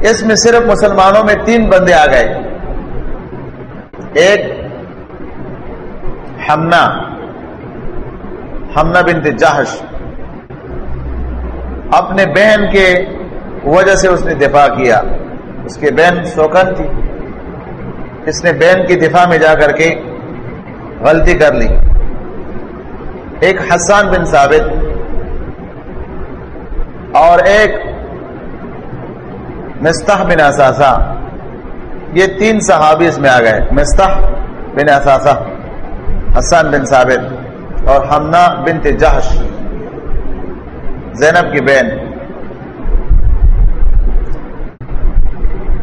اس میں صرف مسلمانوں میں تین بندے آ گئے۔ ایک ہمنا ہمنا بنت جہش۔ اپنے بہن کے وجہ سے اس نے دفاع کیا۔ اس کی بہن سوکن تھی۔ اس نے بہن کی دفاع میں جا کر کے غلطی کر لی۔ ایک حسان بن ثابت اور ایک مستح بن اثاثہ یہ تین صحابی اس میں آ گئے۔ مستح بن اثاثہ حسان بن ثابت اور ہمنا بن تجہش زینب کی بہن۔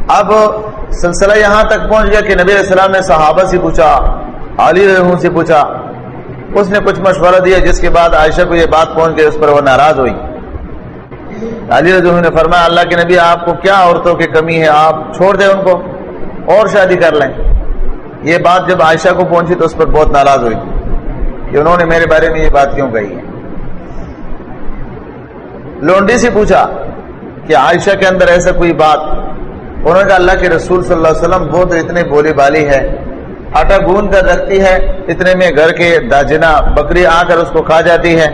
اب سلسلہ یہاں تک پہنچ گیا کہ نبی علیہ السلام نے صحابہ سے پوچھا، علی رحم سے پوچھا۔ اس نے کچھ مشورہ دیا، جس کے بعد عائشہ کو یہ بات پہنچ گئی، اس پر وہ ناراض ہوئی۔ علی رضو نے فرمایا، اللہ کے نبی، آپ کو کیا عورتوں کی کمی ہے؟ آپ چھوڑ دیں ان کو، اور شادی کر لیں۔ یہ بات جب عائشہ کو پہنچی تو اس پر بہت ناراض ہوئی کہ انہوں نے میرے بارے میں یہ بات کیوں کہی ہے؟ لونڈی سے پوچھا کہ عائشہ کے اندر ایسا کوئی بات؟ انہوں نے کہا، اللہ کے رسول صلی اللہ علیہ وسلم، وہ تو اتنے بولی بالی ہے، آٹا گون کر رکھتی ہے، اتنے میں گھر کے داجنا بکری آ کر اس کو کھا جاتی ہے۔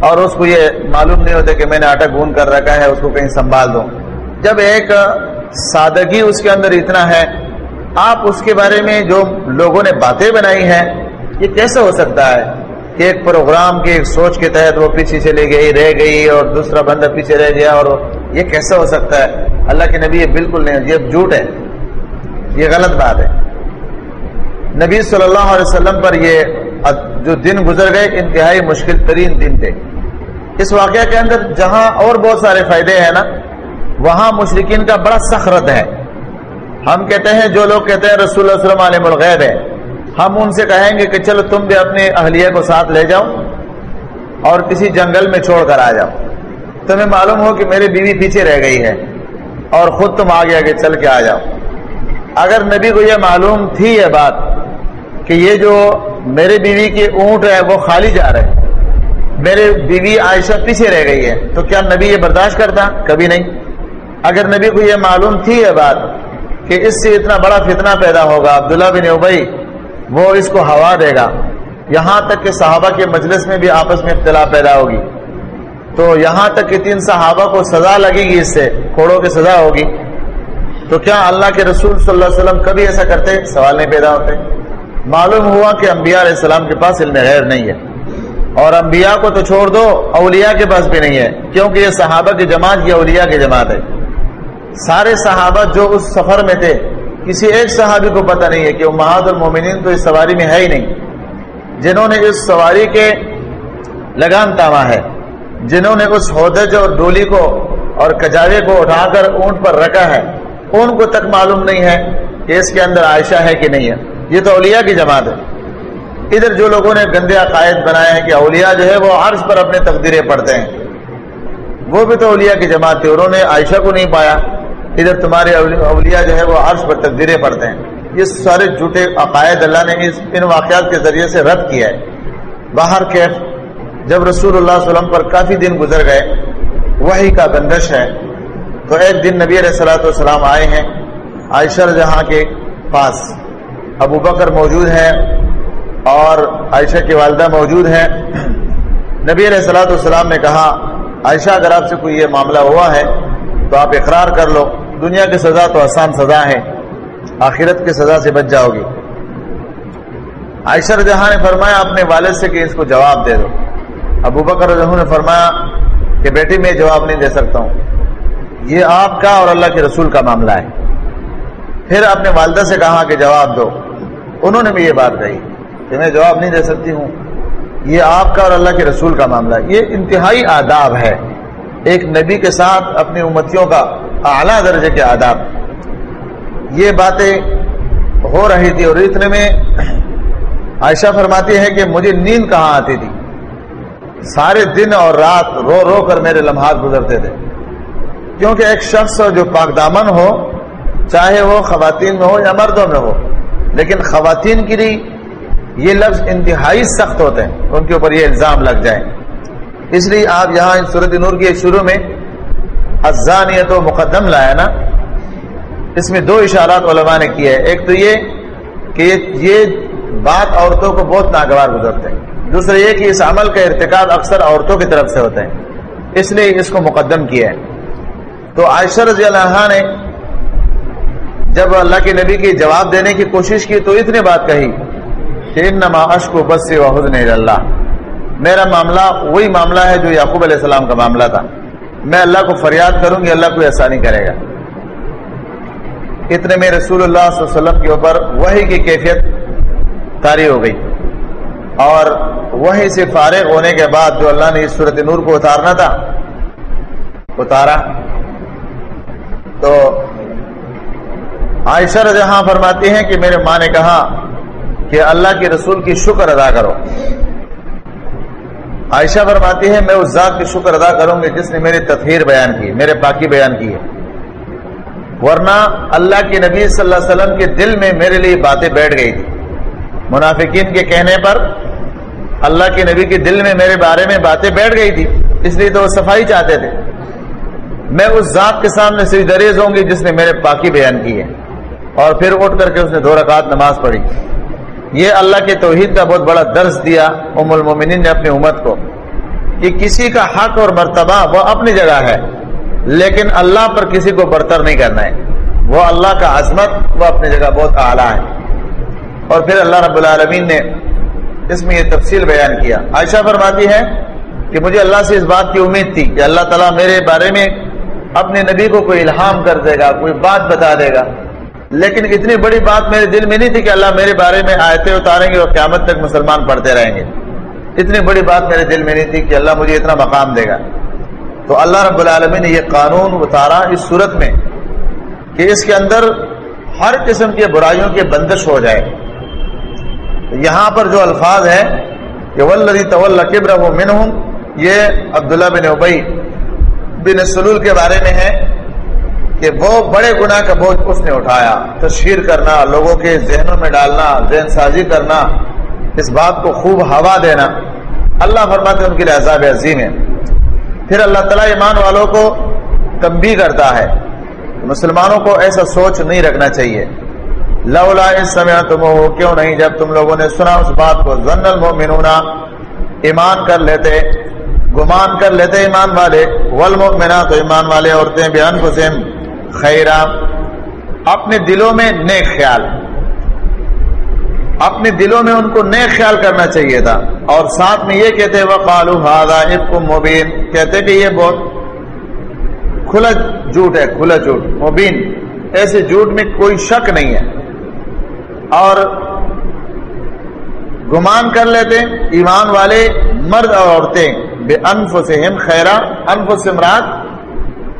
اور اس کو یہ معلوم نہیں ہوتا کہ میں نے آٹا گون کر رکھا ہے، اس کو کہیں سنبھال دوں۔ جب ایک سادگی اس کے اندر اتنا ہے، آپ اس کے بارے میں جو لوگوں نے باتیں بنائی ہیں، یہ کیسے ہو سکتا ہے کہ ایک پروگرام کی ایک سوچ کے تحت وہ پیچھے چلی گئی رہ گئی اور دوسرا بندہ پیچھے رہ گیا اور یہ کیسے ہو سکتا ہے؟ اللہ کے نبی یہ بالکل نہیں، یہ جھوٹ ہے۔ یہ غلط بات ہے۔ نبی صلی اللہ علیہ وسلم پر یہ جو دن گزر گئے، انتہائی مشکل ترین دن تھے۔ اس واقعہ کے اندر جہاں اور بہت سارے فائدے ہیں نا، وہاں مشرقین کا بڑا سخرت ہے۔ ہم کہتے ہیں، جو لوگ کہتے ہیں رسول اللہ علیہ وسلم الغیب ہے ہم ان سے کہیں گے کہ چلو تم بھی اپنے اہلیہ کو ساتھ لے جاؤ اور کسی جنگل میں چھوڑ کر آ جاؤ۔ تمہیں معلوم ہو کہ میری بیوی پیچھے رہ گئی ہے اور خود تم آگے آگے چل کے آ جاؤ۔ اگر نبی کو یہ معلوم تھی یہ بات کہ یہ جو میرے بیوی کے اونٹ ہے، وہ خالی جا رہے میرے بیوی عائشہ پیچھے رہ گئی ہے۔ تو کیا نبی یہ برداشت کرتا؟ کبھی نہیں۔ اگر نبی کو یہ معلوم تھی یہ بات کہ اس سے اتنا بڑا فتنہ پیدا ہوگا، عبداللہ بن ابئی وہ اس کو ہوا دے گا۔ یہاں تک کہ صحابہ کے مجلس میں بھی آپس میں اختلاف پیدا ہوگی۔ تو یہاں تک کہ تین صحابہ کو سزا لگے گی اس سے، کوڑوں کی سزا ہوگی۔ تو کیا اللہ کے رسول صلی اللہ علیہ وسلم کبھی ایسا کرتے؟ سوال نہیں پیدا ہوتے۔ معلوم ہوا کہ انبیاء علیہ السلام کے پاس علم غیر نہیں ہے۔ اور انبیاء کو تو چھوڑ دو، اولیاء کے پاس بھی نہیں ہے، کیونکہ یہ صحابہ کی جماعت یہ اولیاء کی جماعت ہے۔ سارے صحابہ جو اس سفر میں تھے، کسی ایک صحابی کو پتہ نہیں ہے کہ امہاد المومنین تو اس سواری میں ہے ہی نہیں۔ جنہوں نے اس سواری کے لگام تاما ہے، جنہوں نے اس ہودج اور ڈولی کو اور کجاوے کو اٹھا کر اونٹ پر رکھا ہے، ان کو تک معلوم نہیں ہے کہ اس کے اندر عائشہ ہے کہ نہیں ہے۔ یہ تو اولیاء کی جماعت ہے۔ ادھر جو لوگوں نے گندے عقائد بنائے ہیں کہ اولیاء جو ہے وہ عرض پر اپنے تقدیریں پڑھتے ہیں۔ وہ بھی تو اولیاء کی جماعت تھی، انہوں نے عائشہ کو نہیں پایا۔ ادھر تمہارے اولیاء جو ہے وہ عرش پر تقدیریں پڑھتے ہیں۔ یہ سارے جھوٹے عقائد اللہ نے اس، ان واقعات کے ذریعے سے رد کیا ہے۔ باہر کیف جب رسول اللہ علیہ وسلم پر کافی دن گزر گئے وہی کا بندش ہے۔ تو ایک دن نبی علیہ السلاۃ والسلام آئے ہیں عائشہ جہاں کے پاس۔ ابو بکر موجود ہے اور عائشہ کی والدہ موجود ہے نبی علیہ السلاۃ والسلام نے کہا، عائشہ اگر آپ سے کوئی یہ معاملہ ہوا ہے تو آپ اقرار کر لو، دنیا کی سزا تو آسان سزا ہے، آخرت کی سزا سے بچ جاؤ گی۔ عائشہ جہاں نے فرمایا، اپنے والد سے کہ اس کو جواب دے دو۔ ابو بکر نے فرمایا کہ، بیٹی، میں جواب نہیں دے سکتا ہوں۔ یہ آپ کا اور اللہ کے رسول کا معاملہ ہے۔ پھر اپنے والدہ سے کہا کہ جواب دو۔ انہوں نے بھی یہ بات کہی کہ میں جواب نہیں دے سکتی ہوں۔ یہ آپ کا اور اللہ کے رسول کا معاملہ ہے۔ یہ انتہائی آداب ہے۔ ایک نبی کے ساتھ اپنی امتیوں کا اعلیٰ درجے کے آداب۔ یہ باتیں ہو رہی تھی اور اتنے میں عائشہ فرماتی ہے کہ مجھے نیند کہاں آتی تھی؟ سارے دن اور رات رو رو کر میرے لمحات گزرتے تھے۔ کیونکہ ایک شخص جو پاک دامن ہو، چاہے وہ خواتین میں ہو یا مردوں میں ہو لیکن خواتین کے لیے یہ لفظ انتہائی سخت ہوتے ہیں، ان کے اوپر یہ الزام لگ جائے اس لیے آپ یہاں صورت نور کے شروع میں ازانیت و مقدم لایا نا۔ اس میں دو اشارات علماء نے کیا ہے ایک تو یہ کہ یہ بات عورتوں کو بہت ناگوار گزرتے ہیں۔ دوسرا یہ کہ اس عمل کا ارتکاب اکثر عورتوں کی طرف سے ہوتے ہیں اس لیے اس کو مقدم کیا ہے۔ تو عائشہ رضی اللہ عنہ نے جب اللہ کے نبی کی جواب دینے کی کوشش کی تو اتنی بات کہی کہ انما اشک و بس و حسن اللہ۔ میرا معاملہ وہی معاملہ ہے جو یعقوب علیہ السلام کا معاملہ تھا۔ میں اللہ کو فریاد کروں گی، اللہ کوئی آسانی کرے گا۔ اتنے میں رسول اللہ صلی اللہ علیہ وسلم کے اوپر وہی کی کیفیت تاری ہو گئی۔ اور وہی سے فارغ ہونے کے بعد جو اللہ نے اس صورت نور کو اتارنا تھا، اتارا۔ تو عائشہ رجحاں فرماتی ہیں کہ میرے ماں نے کہا کہ اللہ کے رسول کی شکر ادا کرو۔ عائشہ فرماتی ہے میں اس ذات کی شکر ادا کروں گی جس نے میری تطہیر بیان کی، میرے باقی بیان کی ہے۔ ورنہ اللہ کے نبی صلی اللہ علیہ وسلم کے دل میں میرے لیے باتیں بیٹھ گئی تھی منافقین کے کہنے پر اللہ کے نبی کے دل میں میرے بارے میں باتیں بیٹھ گئی تھی اس لیے تو وہ صفائی چاہتے تھے۔ میں اس ذات کے سامنے سے دریز ہوں گی جس نے میرے پاکی بیان کی ہے۔ اور پھر اٹھ کر کے اس نے دو رکعت نماز پڑھی۔ یہ اللہ کے توحید کا بہت بڑا درس دیا ام المومنین نے اپنی امت کو کہ کسی کا حق اور مرتبہ وہ اپنی جگہ ہے، لیکن اللہ پر کسی کو برتر نہیں کرنا ہے۔ وہ اللہ کا عظمت، وہ اپنی جگہ بہت اعلیٰ ہے۔ اور پھر اللہ رب العالمین نے اس میں یہ تفصیل بیان کیا۔ عائشہ فرماتی ہے کہ مجھے اللہ سے اس بات کی امید تھی کہ اللہ تعالیٰ میرے بارے میں اپنے نبی کو کوئی الہام کر دے گا، کوئی بات بتا دے گا۔ لیکن اتنی بڑی بات میرے دل میں نہیں تھی کہ اللہ میرے بارے میں آیتیں اتاریں گے اور قیامت تک مسلمان پڑھتے رہیں گے۔ اتنی بڑی بات میرے دل میں نہیں تھی کہ اللہ مجھے اتنا مقام دے گا۔ تو اللہ رب العالمین نے یہ قانون اتارا اس صورت میں کہ اس کے اندر ہر قسم کی برائیوں کی بندش ہو جائے۔ یہاں پر جو الفاظ ہے کہ ولدی طول قبر و من یہ عبداللہ بن ابئی بن سلول کے بارے میں ہے۔ کہ وہ بڑے گناہ کا بوجھ اس نے اٹھایا۔ تشہیر کرنا، لوگوں کے ذہنوں میں ڈالنا، ذہن سازی کرنا، اس بات کو خوب ہوا دینا۔ اللہ فرماتے ان کے لیے عذاب عظیم ہے۔ پھر اللہ تعالیٰ ایمان والوں کو تنبی کرتا ہے۔ مسلمانوں کو ایسا سوچ نہیں رکھنا چاہیے۔ لولا اس سمے تم ہو کیوں نہیں؟ جب تم لوگوں نے سنا اس بات کو۔ زن المؤمنون، ایمان کر لیتے، گمان کر لیتے ایمان والے۔ والمؤمنات تو ایمان والے عورتیں بیان کو خیرہ اپنے دلوں میں نیک خیال۔ اپنے دلوں میں ان کو نیک خیال کرنا چاہیے تھا۔ اور ساتھ میں یہ کہتے وہ قالو ہاضا مبین کہتے کہ یہ بہت کھلا جھوٹ ہے، کھلا جھوٹ، مبین۔ ایسے جھوٹ میں کوئی شک نہیں ہے۔ اور گمان کر لیتے ایمان والے مرد اور عورتیں بے انف سے ہم خیرہ انف سے مراد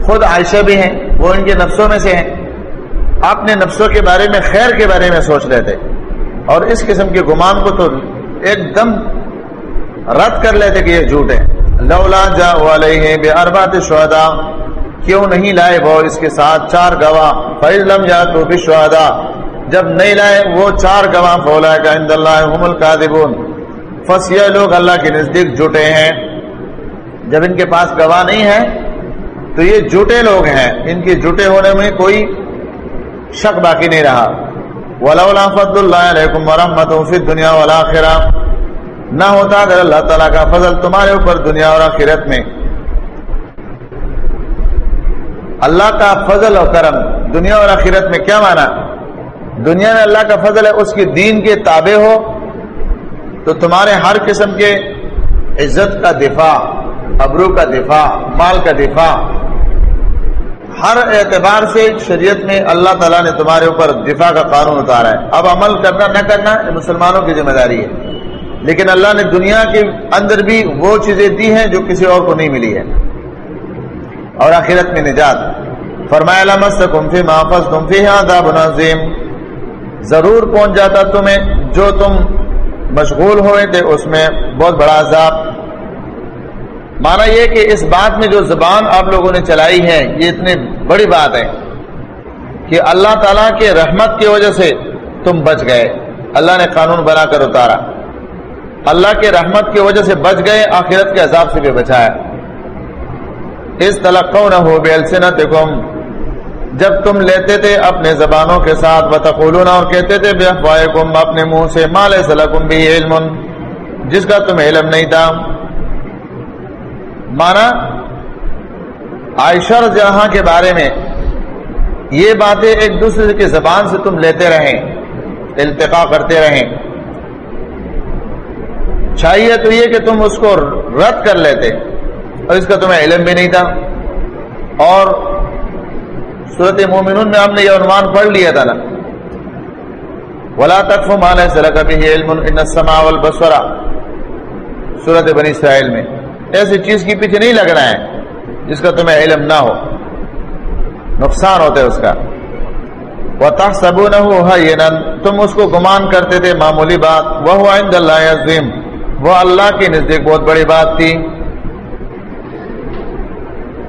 خود عائشہ بھی ہیں، وہ ان کے نفسوں میں سے ہیں۔ اپنے نفسوں کے بارے میں، خیر کے بارے میں سوچ رہے تھے اور اس قسم کے گمان کو تو ایک دم رد کر لیتے کہ یہ جھوٹ ہے لولا جا والے بے اربات شہدا کیوں نہیں لائے وہ اس کے ساتھ چار گواہ؟ فیضلم یا تو بھی شہدا جب نہیں لائے وہ چار گواہ فولا کا اند اللہ فس یہ لوگ اللہ کے نزدیک جھوٹے ہیں۔ جب ان کے پاس گواہ نہیں ہے تو یہ جھوٹے لوگ ہیں۔ ان کے جھوٹے ہونے میں کوئی شک باقی نہیں رہا۔ ولولا فضل اللہ علیکم ورحمت فی دنیا والآخرہ نہ ہوتا اگر اللہ تعالیٰ کا فضل تمہارے اوپر دنیا اور آخرت میں۔ اللہ کا فضل و کرم دنیا اور آخرت میں کیا مانا دنیا میں اللہ کا فضل ہے، اس کی دین کے تابع ہو، تو تمہارے ہر قسم کے عزت کا دفاع، ابرو کا دفاع، مال کا دفاع ہر اعتبار سے شریعت میں اللہ تعالیٰ نے تمہارے اوپر دفاع کا قانون اتارا ہے۔ اب عمل کرنا نہ کرنا یہ مسلمانوں کی ذمہ داری ہے۔ لیکن اللہ نے دنیا کے اندر بھی وہ چیزیں دی ہیں جو کسی اور کو نہیں ملی ہے اور آخرت میں نجات۔ فرمایا تم فی تم فی نظیم ضرور پہنچ جاتا تمہیں جو تم مشغول ہوئے تھے اس میں بہت بڑا عذاب۔ مانا یہ کہ اس بات میں جو زبان آپ لوگوں نے چلائی ہے، یہ اتنی بڑی بات ہے کہ اللہ تعالیٰ کے رحمت کی وجہ سے تم بچ گئے۔ اللہ نے قانون بنا کر اتارا۔ اللہ کے رحمت کی وجہ سے بچ گئے، آخرت کے عذاب سے بھی بچایا۔ اس تلقو نہ ہو بے جب تم لیتے تھے اپنے زبانوں کے ساتھ بتقولون اور کہتے تھے، بے افواہکم، اپنے منہ سے مال سلکم بھی علم۔ جس کا تمہیں علم نہیں تھا۔ مانا عائشہ جہاں کے بارے میں یہ باتیں ایک دوسرے کی زبان سے تم لیتے رہیں التقا کرتے رہیں۔ چاہیے تو یہ کہ تم اس کو رد کر لیتے، اور اس کا تمہیں علم بھی نہیں تھا۔ اور صورت مومنون میں ہم نے یہ عنوان پڑھ لیا تھا نا۔ ولا تک مان ہے کبھی علم ان السماء صورت بنی اسرائیل میں۔ ایسی چیز کی پیچھے نہیں لگ رہا ہے جس کا تمہیں علم نہ ہو۔ نقصان ہوتا ہے اس کا۔ وہ سبو نہ ہو تم اس کو گمان کرتے تھے، معمولی بات۔ وہ عند اللہ عظیم وہ اللہ کی نزدیک بہت بڑی بات تھی۔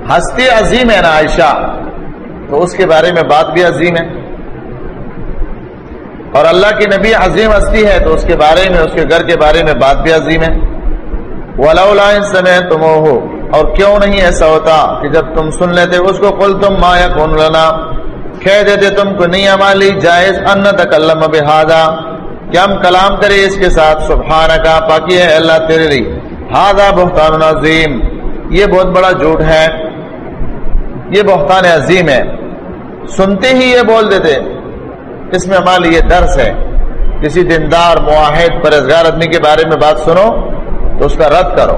ہستی عظیم ہے نا عائشہ۔ تو اس کے بارے میں بات بھی عظیم ہے۔ اور اللہ کی نبی عظیم ہستی ہے، تو اس کے بارے میں، اس کے گھر کے بارے میں بات بھی عظیم ہے۔ ولا سمے تم ہو اور کیوں نہیں ایسا ہوتا کہ جب تم سن لیتے اس کو کل تم مایا کون لنا؟ کہہ دیتے تم کو نہیں ہماری جائز ان تکلم بہادا کہ ہم کلام کرے اس کے ساتھ؟ سبحانہ کا پاکی ہے اللہ تیرے لیے۔ بہتان عظیم۔ یہ بہت بڑا جھوٹ ہے۔ یہ بہتان عظیم ہے۔ سنتے ہی یہ بول دیتے۔ اس میں ہمارے لیے درس ہے۔ کسی دیندار، معاہد پرزگار آدمی کے بارے میں بات سنو۔ تو اس کا رد کرو۔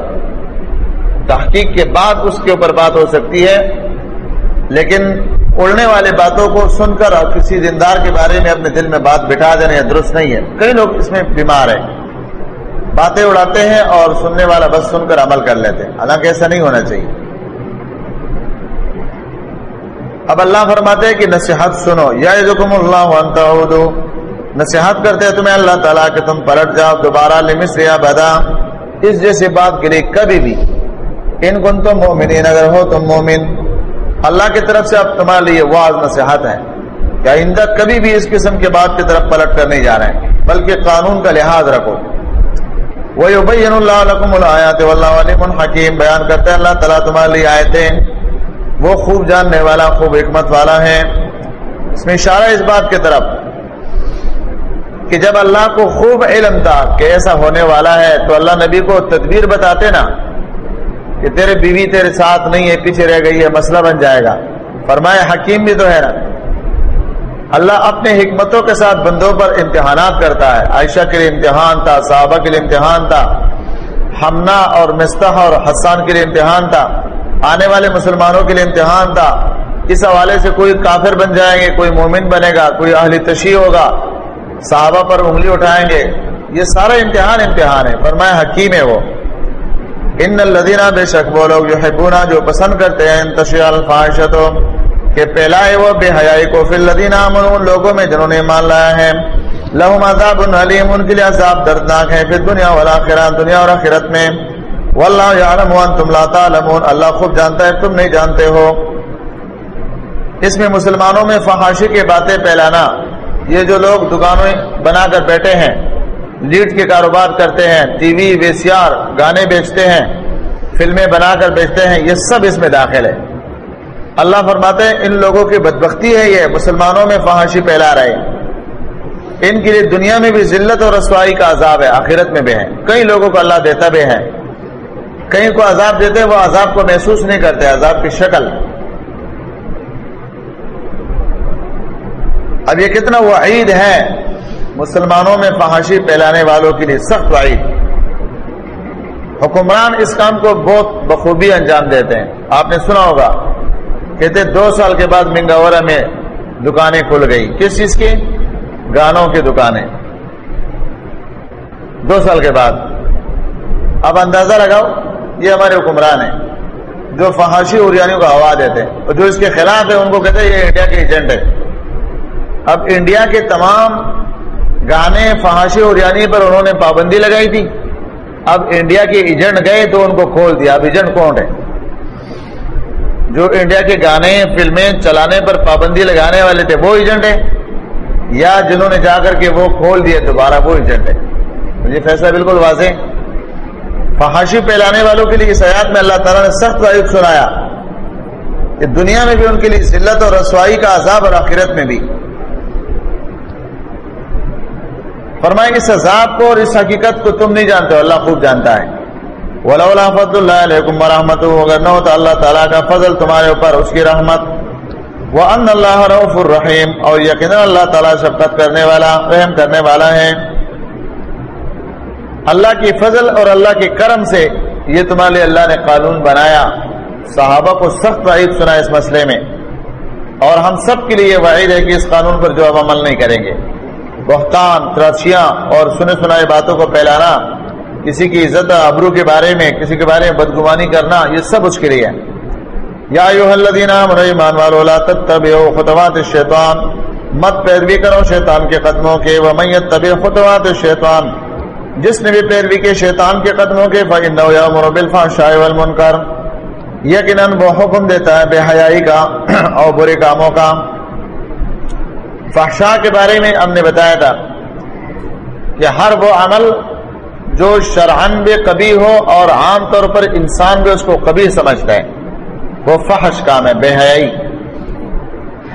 تحقیق کے بعد اس کے اوپر بات ہو سکتی ہے، لیکن اڑنے والے باتوں کو سن کر اور کسی دیندار کے بارے میں اپنے دل میں بات بٹھا دینا یہ درست نہیں ہے۔ کئی لوگ اس میں بیمار ہیں۔ باتیں اڑاتے ہیں اور سننے والا بس سن کر عمل کر لیتے ہیں۔ حالانکہ ایسا نہیں ہونا چاہیے۔ اب اللہ فرماتے ہیں کہ نصیحت سنو۔ یا اللہ نصیحت کرتے ہیں تمہیں اللہ تعالیٰ کہ تم پلٹ جاؤ، دوبارہ لمس یا بدا۔ اس جیسی بات کے لیے کبھی بھی ان کن تم مومنین، اگر ہو تم مومن، اللہ کی طرف سے اب تمہارے لیے واض نصیحت ہے کیا اندر کبھی بھی اس قسم کے بات کی طرف پلٹ کر نہیں جا رہے ہیں، بلکہ قانون کا لحاظ رکھو۔ وہ ابین اللہ علکم الآیات واللہ علیم حکیم بیان کرتے ہیں اللہ تعالیٰ تمہارے لیے آئے وہ خوب جاننے والا، خوب حکمت والا ہے۔ اس میں اشارہ اس بات کی طرف۔ کہ جب اللہ کو خوب علم تھا کہ ایسا ہونے والا ہے تو اللہ نبی کو تدبیر بتاتے نا کہ تیرے بیوی تیرے ساتھ نہیں ہے، پیچھے رہ گئی ہے، مسئلہ بن جائے گا۔ فرمائے حکیم بھی تو ہے نا۔ اللہ اپنے حکمتوں کے ساتھ بندوں پر امتحانات کرتا ہے۔ عائشہ کے لیے امتحان تھا، صحابہ کے لیے امتحان تھا۔ ہمنا اور مستح اور حسان کے لیے امتحان تھا۔ آنے والے مسلمانوں کے لیے امتحان تھا۔ اس حوالے سے کوئی کافر بن جائیں گے کوئی مومن بنے گا، کوئی اہلی تشیح ہوگا۔ صحابہ پر انگلی اٹھائیں گے، یہ سارا امتحان امتحان ہے فرمایا حکیم ہے وہ۔ ان الدینہ بے شک وہ لوگ جو حبونا جو پسند کرتے ہیں انتشی الفاشتوں کہ پہلا ہے وہ بے حیائی کو۔ فی الدینہ امن ان لوگوں میں جنہوں نے مان لایا ہے۔ لہم عذاب علیم، ان کے لیے عذاب دردناک ہے۔ پھر دنیا والا والآخرہ، دنیا اور آخرت میں۔ واللہ یعلم وانتم لا تعلمون۔ اللہ خوب جانتا ہے، تم نہیں جانتے ہو۔ اس میں مسلمانوں میں فحاشی کی باتیں پھیلانا۔ یہ جو لوگ دکانوں بنا کر بیٹھے ہیں، لیڈ کے کاروبار کرتے ہیں، ٹی وی وی سی آر گانے بیچتے ہیں، فلمیں بنا کر بیچتے ہیں، یہ سب اس میں داخل ہے۔ اللہ فرماتے ہیں، ان لوگوں کی بدبختی ہے یہ، مسلمانوں میں فحاشی پھیلا رہے ان کے لیے دنیا میں بھی ذلت اور رسوائی کا عذاب ہے، آخرت میں بھی ہے۔ کئی لوگوں کو اللہ دیتا بھی ہے۔ کہیں کو عذاب دیتے وہ عذاب کو محسوس نہیں کرتے، عذاب کی شکل۔ اب یہ کتنا وعید ہے مسلمانوں میں فحاشی پھیلانے والوں کے لیے سخت وعید۔ حکمران اس کام کو بہت بخوبی انجام دیتے ہیں۔ آپ نے سنا ہوگا، کہتے دو سال کے بعد منگاورا میں دکانیں کھل گئی کس چیز کی؟ گانوں کی دکانیں۔ دو سال کے بعد۔ اب اندازہ لگاؤ، یہ ہمارے حکمران ہیں۔ جو فحاشی اریانیوں کو ہوا دیتے ہیں، اور جو اس کے خلاف ہے ان کو کہتے ہیں یہ انڈیا کے ایجنٹ ہے۔ اب انڈیا کے تمام گانے فحاشی اور یعنی پر انہوں نے پابندی لگائی تھی۔ اب انڈیا کے ایجنٹ گئے تو ان کو کھول دیا۔ اب ایجنٹ کون ہے جو انڈیا کے گانے، فلمیں چلانے پر پابندی لگانے والے تھے، وہ ایجنٹ ہے یا جنہوں نے جا کر کے وہ کھول دیے، دوبارہ وہ ایجنٹ ہے مجھے فیصلہ بالکل واضح فحاشی پھیلانے والوں کے لیے اس حیات میں اللہ تعالیٰ نے سخت واحد سنایا کہ دنیا میں بھی ان کے لیے ذلت اور رسوائی کا عذاب اور آخرت میں بھی۔ فرمائے اس عذاب کو اور اس حقیقت کو تم نہیں جانتے ہو، اللہ خوب جانتا ہے۔ ولولا فضل اللہ علیکم ورحمۃ اگر نہ ہوتا اللہ تعالیٰ کا فضل تمہارے اوپر، اس کی رحمت۔ وہ ان اللہ رف الرحیم اور یقینا اللہ تعالیٰ شفقت کرنے والا، رحم کرنے والا ہے۔ اللہ کی فضل اور اللہ کے کرم سے یہ تمہارے لیے اللہ نے قانون بنایا۔ صحابہ کو سخت وعید سنا اس مسئلے میں۔ اور ہم سب کے لیے وعید ہے کہ اس قانون پر جو اب عمل نہیں کریں گے۔ بہتان، تراشیاں اور سنے سنائے باتوں کو پھیلانا، کسی کی عزت ابرو کے بارے میں، کسی کے بارے میں بدگمانی کرنا، یہ سب اس کے لیے ہے۔ یا ایمان والو، لا تتبعوا خطوات الشیطان۔ مت پیروی کرو شیطان کے قدموں کے۔ ومن يتبع خطوات الشیطان، جس نے بھی پیروی کے شیطان کے قدموں کے، فإنه يأمر بالفحشاء والمنکر۔ یقیناً وہ حکم دیتا ہے بے حیائی کا اور برے کاموں کا۔ فحشاء کے بارے میں ہم نے بتایا تھا کہ ہر وہ عمل جو شرحن بھی کبھی ہو اور عام طور پر انسان بھی اس کو کبھی سمجھتا ہے، وہ فحش کام ہے، بے حیائی۔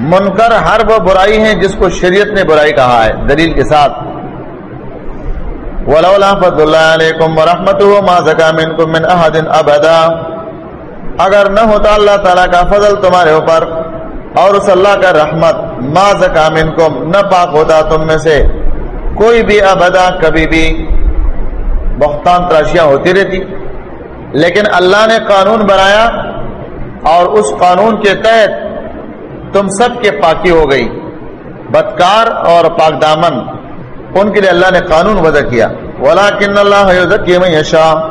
منکر ہر وہ برائی ہے جس کو شریعت نے برائی کہا ہے، دلیل کے ساتھ۔ ولولا فضل اللہ علیکم ما زکا منکم من احد ابدا اگر نہ ہوتا اللہ تعالیٰ کا فضل تمہارے اوپر اور اس اللہ کا رحمت، ما زکا منکم، نہ پاک ہوتا تم میں سے۔ کوئی بھی ابدا کبھی بھی بہتان تراشیاں ہوتی رہتی۔ لیکن اللہ نے قانون بنایا اور اس قانون کے تحت تم سب کے پاکی ہو گئی۔ بدکار اور پاک دامن۔ ان کے لیے اللہ نے قانون وضع کیا۔ ولا کن اللہ یشا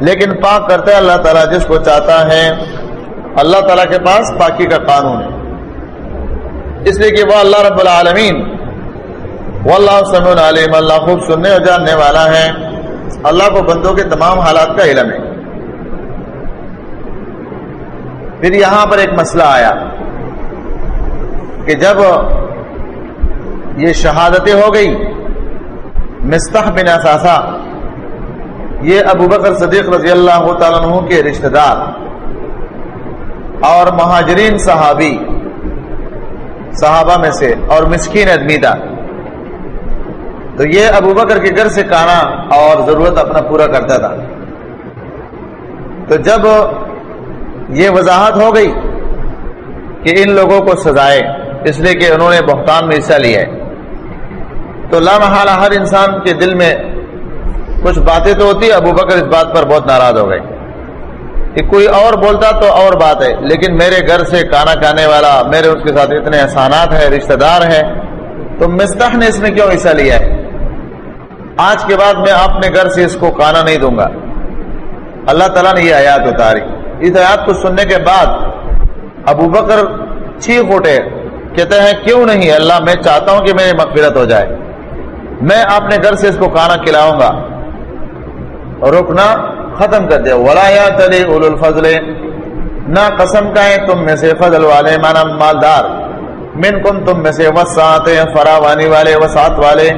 لیکن پاک کرتا ہے اللہ تعالیٰ جس کو چاہتا ہے۔ اللہ تعالیٰ کے پاس پاکی کا قانون ہے۔ اس لیے کہ وہ اللہ رب العالمین وہ اللہ سمع علیم، اللہ خوب سننے اور جاننے والا ہے۔ اللہ کو بندوں کے تمام حالات کا علم ہے۔ پھر یہاں پر ایک مسئلہ آیا کہ جب یہ شہادتیں ہو گئی مستح بن اثاثہ یہ ابو بکر صدیق رضی اللہ تعالیٰ عنہ کے رشتہ دار اور مہاجرین صحابی صحابہ میں سے اور مسکین ادمی تھا تو یہ ابو بکر کے گھر سے کانا اور ضرورت اپنا پورا کرتا تھا۔ تو جب یہ وضاحت ہو گئی کہ ان لوگوں کو سزائے، اس لیے کہ انہوں نے بہتان میں حصہ لیا ہے۔ تو لامحالہ ہر انسان کے دل میں کچھ باتیں تو ہوتی، ابو بکر اس بات پر بہت ناراض ہو گئے۔ کہ کوئی اور بولتا تو اور بات ہے، لیکن میرے گھر سے کانا کھانے والا میرے اس کے ساتھ اتنے احسانات ہیں، رشتہ دار ہے تو مستح نے اس میں کیوں حصہ لیا ہے؟ آج کے بعد میں اپنے گھر سے اس کو کانا نہیں دوں گا۔ اللہ تعالیٰ نے یہ آیات اتاری۔ اس آیات کو سننے کے بعد ابو بکر چیخ اٹھے، کہتے ہیں، کیوں نہیں؟ اللہ، میں چاہتا ہوں کہ میری مغفرت ہو جائے۔ میں اپنے گھر سے اس کو کھانا کھلاؤں گا۔ رکنا ختم کر دیا۔ ولا یا تلی اول الفضل۔ نہ قسم کا ہے تم میں سے فضل والے مانا مالدار۔ من کم تم میں سے وسعت فراوانی والے، وسعت والے۔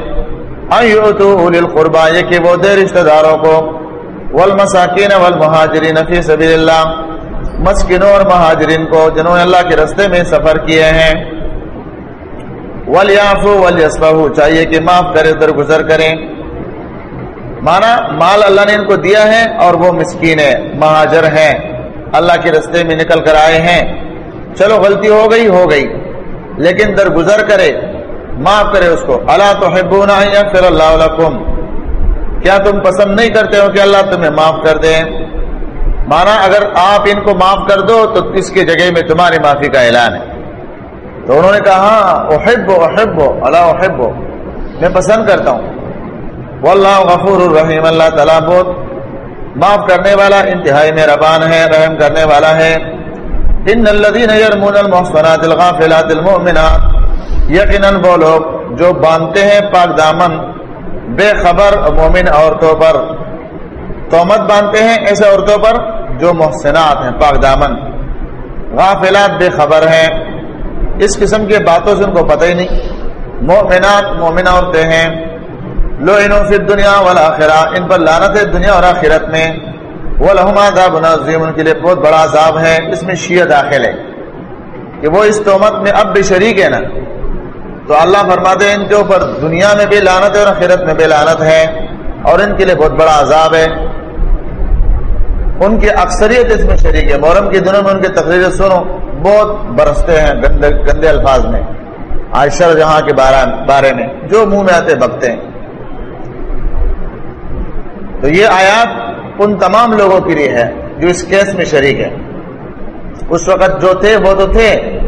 اول القربا یہ کہ وہ دے رشتہ داروں کو۔ والمساکین والمہاجرین فی سبیل اللہ مسکنوں اور مہاجرین کو، جنہوں نے اللہ کے رستے میں سفر کیے ہیں۔ ولیافو ولیسفہو چاہیے کہ معاف کرے، درگزر کریں۔ مانا مال اللہ نے ان کو دیا ہے اور وہ مسکین ہے، مہاجر ہیں۔ اللہ کے رستے میں نکل کر آئے ہیں۔ چلو غلطی ہو گئی ہو گئی۔ لیکن درگزر کرے، معاف کرے اس کو۔ اللہ تو پھر اللہ علیکم کیا تم پسند نہیں کرتے ہو کہ اللہ تمہیں معاف کر دے؟ مانا اگر آپ ان کو معاف کر دو تو اس کی جگہ میں تمہاری معافی کا اعلان ہے۔ تو انہوں نے کہا ہاں احب احب اللہ احب۔ میں پسند کرتا ہوں۔ واللہ غفور الرحیم، اللہ تعالیٰ بہت معاف کرنے والا، انتہائی مہربان ہے، رحم کرنے والا ہے۔ ان الذين يرمون المحصنات الغافلات المؤمنات، یقیناً وہ لوگ جو باندھتے ہیں پاک دامن، بے خبر مومن عورتوں پر، تومت باندھتے ہیں ایسے عورتوں پر جو محسنات ہیں، پاک دامن۔ غافلات بے خبر ہیں۔ اس قسم کے باتوں سے ان کو پتہ ہی نہیں۔ مومنات مومن عورتیں ہیں۔ لو انو فی دنیا والا ان پر لانت ہے دنیا اور آخرت میں۔ وہ لہما عذاب نظیم ان کے لیے بہت بڑا عذاب ہے، اس میں شیعہ داخل ہے۔ کہ وہ اس تومت میں اب بھی شریک ہے نا۔ تو اللہ فرماتے ہیں، ان کے اوپر دنیا میں بھی لانت ہے اور خیرت میں بھی لانت ہے۔ اور ان کے لیے بہت بڑا عذاب ہے۔ ان کی اکثریت اس میں شریک ہے۔ محرم کے دنوں میں ان کی تقریریں سنو، بہت برستے ہیں گندے گندے الفاظ میں۔ عائشہ جہاں کے بارے میں، جو منہ میں آتے بکتے ہیں۔ تو یہ آیات ان تمام لوگوں کے لیے ہے جو اس کیس میں شریک ہے اس وقت جو تھے، وہ تو تھے۔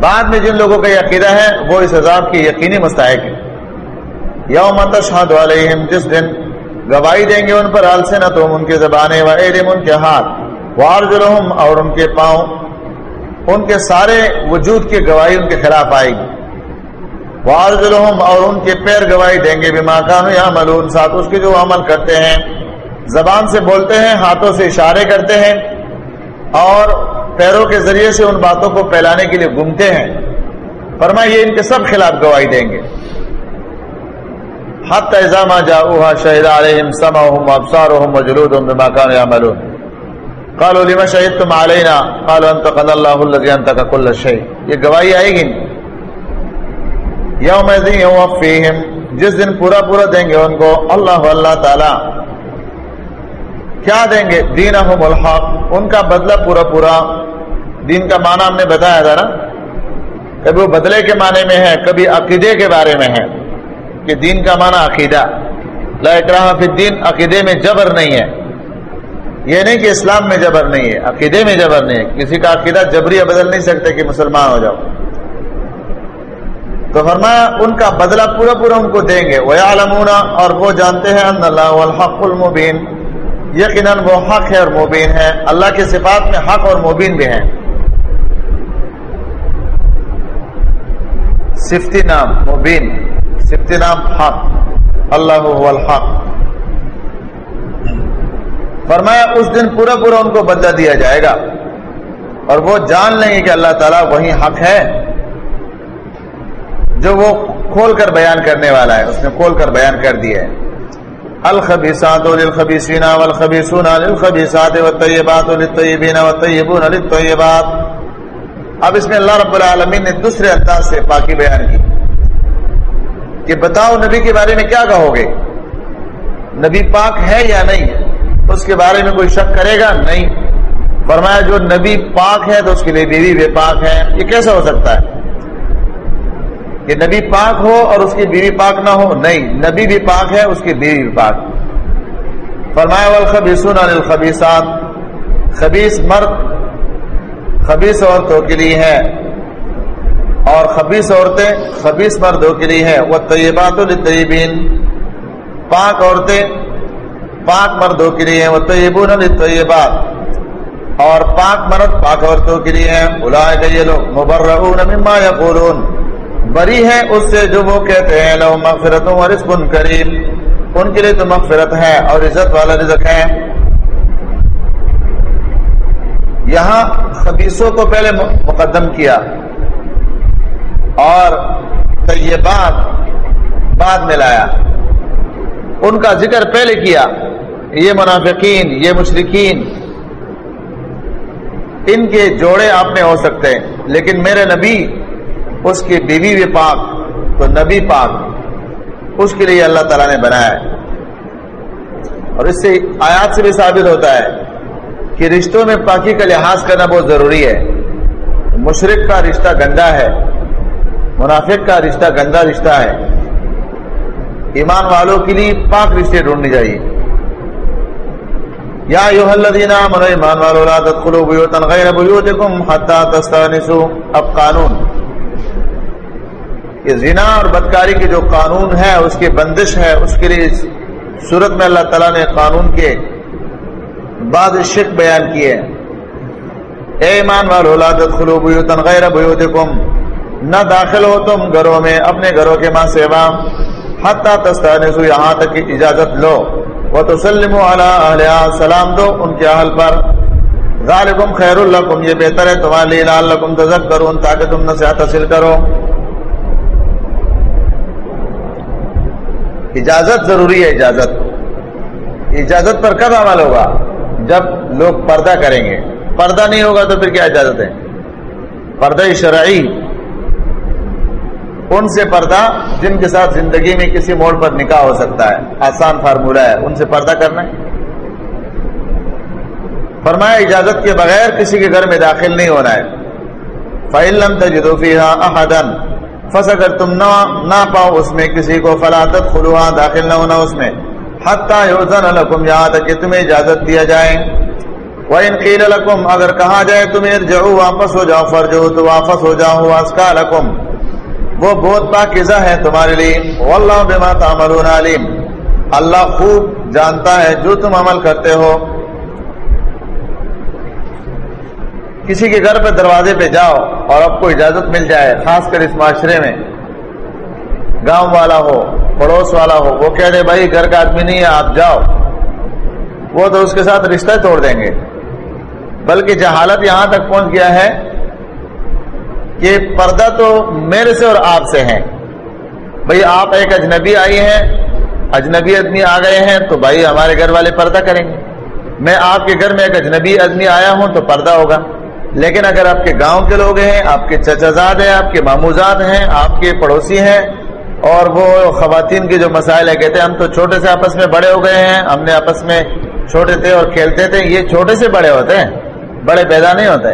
بعد میں جن لوگوں کا یہ عقیدہ ہے، وہ اس عذاب کی یقینی مستحق ہے یوم تشہد علیہم، جس دن گواہی دیں گے ان پر السنتہم ان کے زبانیں و ایدم ان کے ہاتھ۔ وارجلہم، اور ان کے پاؤں۔ ان کے سارے وجود کی گواہی ان کے خلاف آئے گی۔ وارجلہم اور ان کے پیر گواہی دیں گے بما کانوا یعملون ساتھ اس کے جو عمل کرتے ہیں، زبان سے بولتے ہیں، ہاتھوں سے اشارے کرتے ہیں اور پیروں کے ذریعے سے ان باتوں کو پھیلانے کے لیے گھومتے ہیں۔ فرما یہ ان کے سب خلاف گواہی دیں گے۔ حت ایزاما جاؤہا شہد علیہم سمعہم وابصارہم وجلودہم بما كانوا يعملون۔ قالوا، لما شهدتم علينا؟ قالوا انتقد الله الذي انتقى كل شيء. یہ گواہی آئے گی۔ یوم الدین جس دن پورا پورا دیں گے ان کو، اللہ اللہ تعالی۔ کیا دیں گے؟ دین الحق، ان کا بدلہ پورا پورا۔ دین کا معنی ہم نے بتایا تھا نا۔ کبھی وہ بدلے کے معنی میں ہے، کبھی عقیدے کے بارے میں ہے۔ کہ دین کا معنی عقیدہ۔ لا اکراہ فی الدین، عقیدے میں جبر نہیں ہے۔ یہ نہیں کہ اسلام میں جبر نہیں ہے، عقیدے میں جبر نہیں ہے۔ کسی کا عقیدہ جبری بدل نہیں سکتے کہ مسلمان ہو جاؤ۔ تو فرمایا ان کا بدلہ پورا پورا ان کو دیں گے۔ وہ اور وہ جانتے ہیں ان اللہ الحق المبین۔ یقیناً وہ حق ہے اور مبین ہے۔ اللہ کے صفات میں حق اور مبین بھی ہیں۔ صفتی نام مبین، صفتی نام حق۔ اللہ الحق۔ فرمایا اس دن پورا پورا ان کو بدلہ دیا جائے گا۔ اور وہ جان لیں گے کہ اللہ تعالیٰ وہی حق ہے۔ جو وہ کھول کر بیان کرنے والا ہے، اس نے کھول کر بیان کر دیا ہے۔ الخبیسات للخبیسین والخبیسون للخبیسات والطیبات للطیبین والطیبون للطیبات۔ اب اس میں اللہ رب العالمین نے دوسرے انداز سے پاکی بیان کی۔ کہ بتاؤ نبی کے بارے میں کیا کہو گے؟ نبی پاک ہے یا نہیں؟ اس کے بارے میں کوئی شک کرے گا؟ نہیں۔ فرمایا جو نبی پاک ہے تو اس کے لیے بیوی بے پاک ہے۔ یہ کیسے ہو سکتا ہے؟ کہ نبی پاک ہو اور اس کی بیوی پاک نہ ہو۔ نہیں، نبی بھی پاک ہے، اس کی بیوی بھی پاک فرمایا والخبیسون عن الخبیسات خبیس مرد خبیس عورتوں کے لیے ہے۔ اور خبیس عورتیں خبیس مردوں کے لیے ہے وہ طیبات للطیبین پاک عورتیں پاک مردوں کے لیے ہیں۔ وہ طیبون للطیبات اور پاک مرد پاک عورتوں کے لیے ہیں۔ اولئک یہ لوگ مبرؤون مما یقولون۔ بری ہے اس سے جو وہ کہتے ہیں لو مغفرت و رزق کریم۔ ان کے لیے تو مغفرت ہے اور عزت والا رزق ہے۔ یہاں خبیصوں کو پہلے مقدم کیا۔ اور طیبات بعد میں لایا۔ ان کا ذکر پہلے کیا۔ یہ منافقین، یہ مشرقین ان کے جوڑے آپ میں ہو سکتے ہیں، لیکن میرے نبی اس کی بیوی بھی پاک تو نبی پاک اس کے لیے اللہ تعالیٰ نے بنایا ہے۔ اور اس سے آیات سے بھی ثابت ہوتا ہے کہ رشتوں میں پاکی کا لحاظ کرنا بہت ضروری ہے۔ مشرق کا رشتہ گندا ہے، منافق کا رشتہ گندا رشتہ ہے۔ ایمان والوں کے لیے پاک رشتے ڈھونڈنی چاہیے۔ یا یو الذین آمنوا، ایمان والو، لا تدخلوا بیوتا غیر بیوتکم حتی تستانسوا، اب قانون۔ کہ زنا اور بدکاری کے جو قانون ہے، اس کی بندش ہے، اس کے لیے صورت میں اللہ تعالیٰ نے قانون کے بعض شک بیان کیے۔ اے ایمان والو، لا تدخلوا غیر بیوتکم۔ نہ داخل ہو تم گھروں میں، اپنے گھروں کے ماں سیوا۔ حتی تستانسو، یہاں تک کی اجازت لو۔ وتسلموا علی اہلہا، سلام دو ان کے اہل پر۔ ذالکم خیر لکم، یہ بہتر ہے۔ تمہارے لیے لعلکم تذکرون، تاکہ تم نصیحت حاصل کرو۔ اجازت ضروری ہے اجازت۔ اجازت پر کب عمل ہوگا؟ جب لوگ پردہ کریں گے۔ پردہ نہیں ہوگا تو پھر کیا اجازت ہے؟ پردہ شرعی۔ ان سے پردہ جن کے ساتھ زندگی میں کسی موڑ پر نکاح ہو سکتا ہے۔ آسان فارمولہ ہے۔ ان سے پردہ کرنا ہے۔ فرمایا، اجازت کے بغیر کسی کے گھر میں داخل نہیں ہونا ہے۔ فعلم تجدوفی احدن فس اگر تم نہ نہ پاؤ اس میں کسی کو فلاطت خلوہا داخل نہ ہونا اس میں۔ حتیٰ یوزن لکم، یہاں تک کہ تمہیں اجازت دیا جائے۔ وَإِن قِيلَ لَكُمْ، اگر کہا جائے تمہیں، ارجعو، واپس ہو جاؤ، فرجو، تو واپس ہو جاؤ واسکا لکم وہ بہت پاکزہ ہے تمہارے لیے۔ واللہ بما تعملون علیم اللہ خوب جانتا ہے جو تم عمل کرتے ہو۔ کسی کے گھر پہ دروازے پہ جاؤ اور آپ کو اجازت مل جائے، خاص کر اس معاشرے میں۔ گاؤں والا ہو، پڑوس والا ہو، وہ کہہ دے، بھائی، گھر کا آدمی نہیں ہے، آپ جاؤ۔ وہ تو اس کے ساتھ رشتہ توڑ دیں گے۔ بلکہ جہالت یہاں تک پہنچ گیا ہے کہ پردہ تو میرے سے اور آپ سے ہے بھائی، آپ ایک اجنبی آئی ہیں، اجنبی آدمی آ گئے ہیں، تو بھائی، ہمارے گھر والے پردہ کریں گے۔ میں آپ کے گھر میں ایک اجنبی آدمی آیا ہوں، تو پردہ ہوگا۔ لیکن اگر آپ کے گاؤں کے لوگ ہیں، آپ کے چچازاد ہیں، آپ کے ماموزاد ہیں، آپ کے پڑوسی ہیں، اور وہ خواتین کے جو مسائل ہے کہتے ہیں، ہم تو چھوٹے سے آپس میں بڑے ہو گئے ہیں، ہم نے آپس میں چھوٹے تھے اور کھیلتے تھے، یہ چھوٹے سے بڑے ہوتے ہیں، بڑے پیدا نہیں ہوتے۔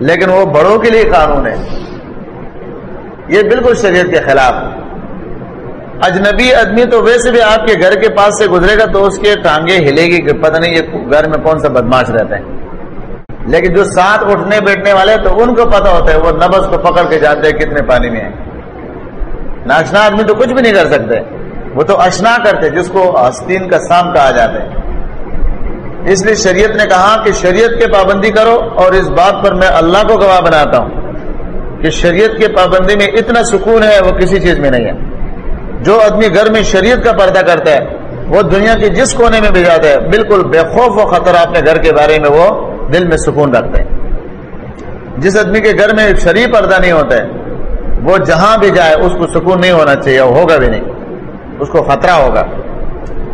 لیکن وہ بڑوں کے لیے قانون ہے۔ یہ بالکل شریعت کے خلاف۔ اجنبی آدمی تو ویسے بھی آپ کے گھر کے پاس سے گزرے گا تو اس کے ٹانگے ہلے گی کہ پتہ نہیں یہ گھر میں کون سا بدماش رہتا ہے۔ لیکن جو ساتھ اٹھنے بیٹھنے والے تو ان کو پتا ہوتا ہے وہ نبز کو پکڑ کے جانتے ہیں کتنے پانی میں ہیں۔ ناشنا آدمی تو کچھ بھی نہیں کر سکتے۔ وہ تو اشنا کرتے جس کو آستین کا سام کہا جاتا ہے۔ اس لیے شریعت نے کہا کہ شریعت کے پابندی کرو اور اس بات پر میں اللہ کو گواہ بناتا ہوں کہ شریعت کے پابندی میں اتنا سکون ہے، وہ کسی چیز میں نہیں ہے۔ جو آدمی گھر میں شریعت کا پردہ کرتا ہے، وہ دنیا کے جس کونے میں بھی جاتا ہے، بالکل بے خوف و خطرہ اپنے گھر کے بارے میں وہ دل میں سکون رکھتے ہیں۔ جس آدمی کے گھر میں شریف پردہ نہیں ہوتا ہے، وہ جہاں بھی جائے، اس کو سکون نہیں ہونا چاہیے ہوگا بھی نہیں۔ اس کو خطرہ ہوگا۔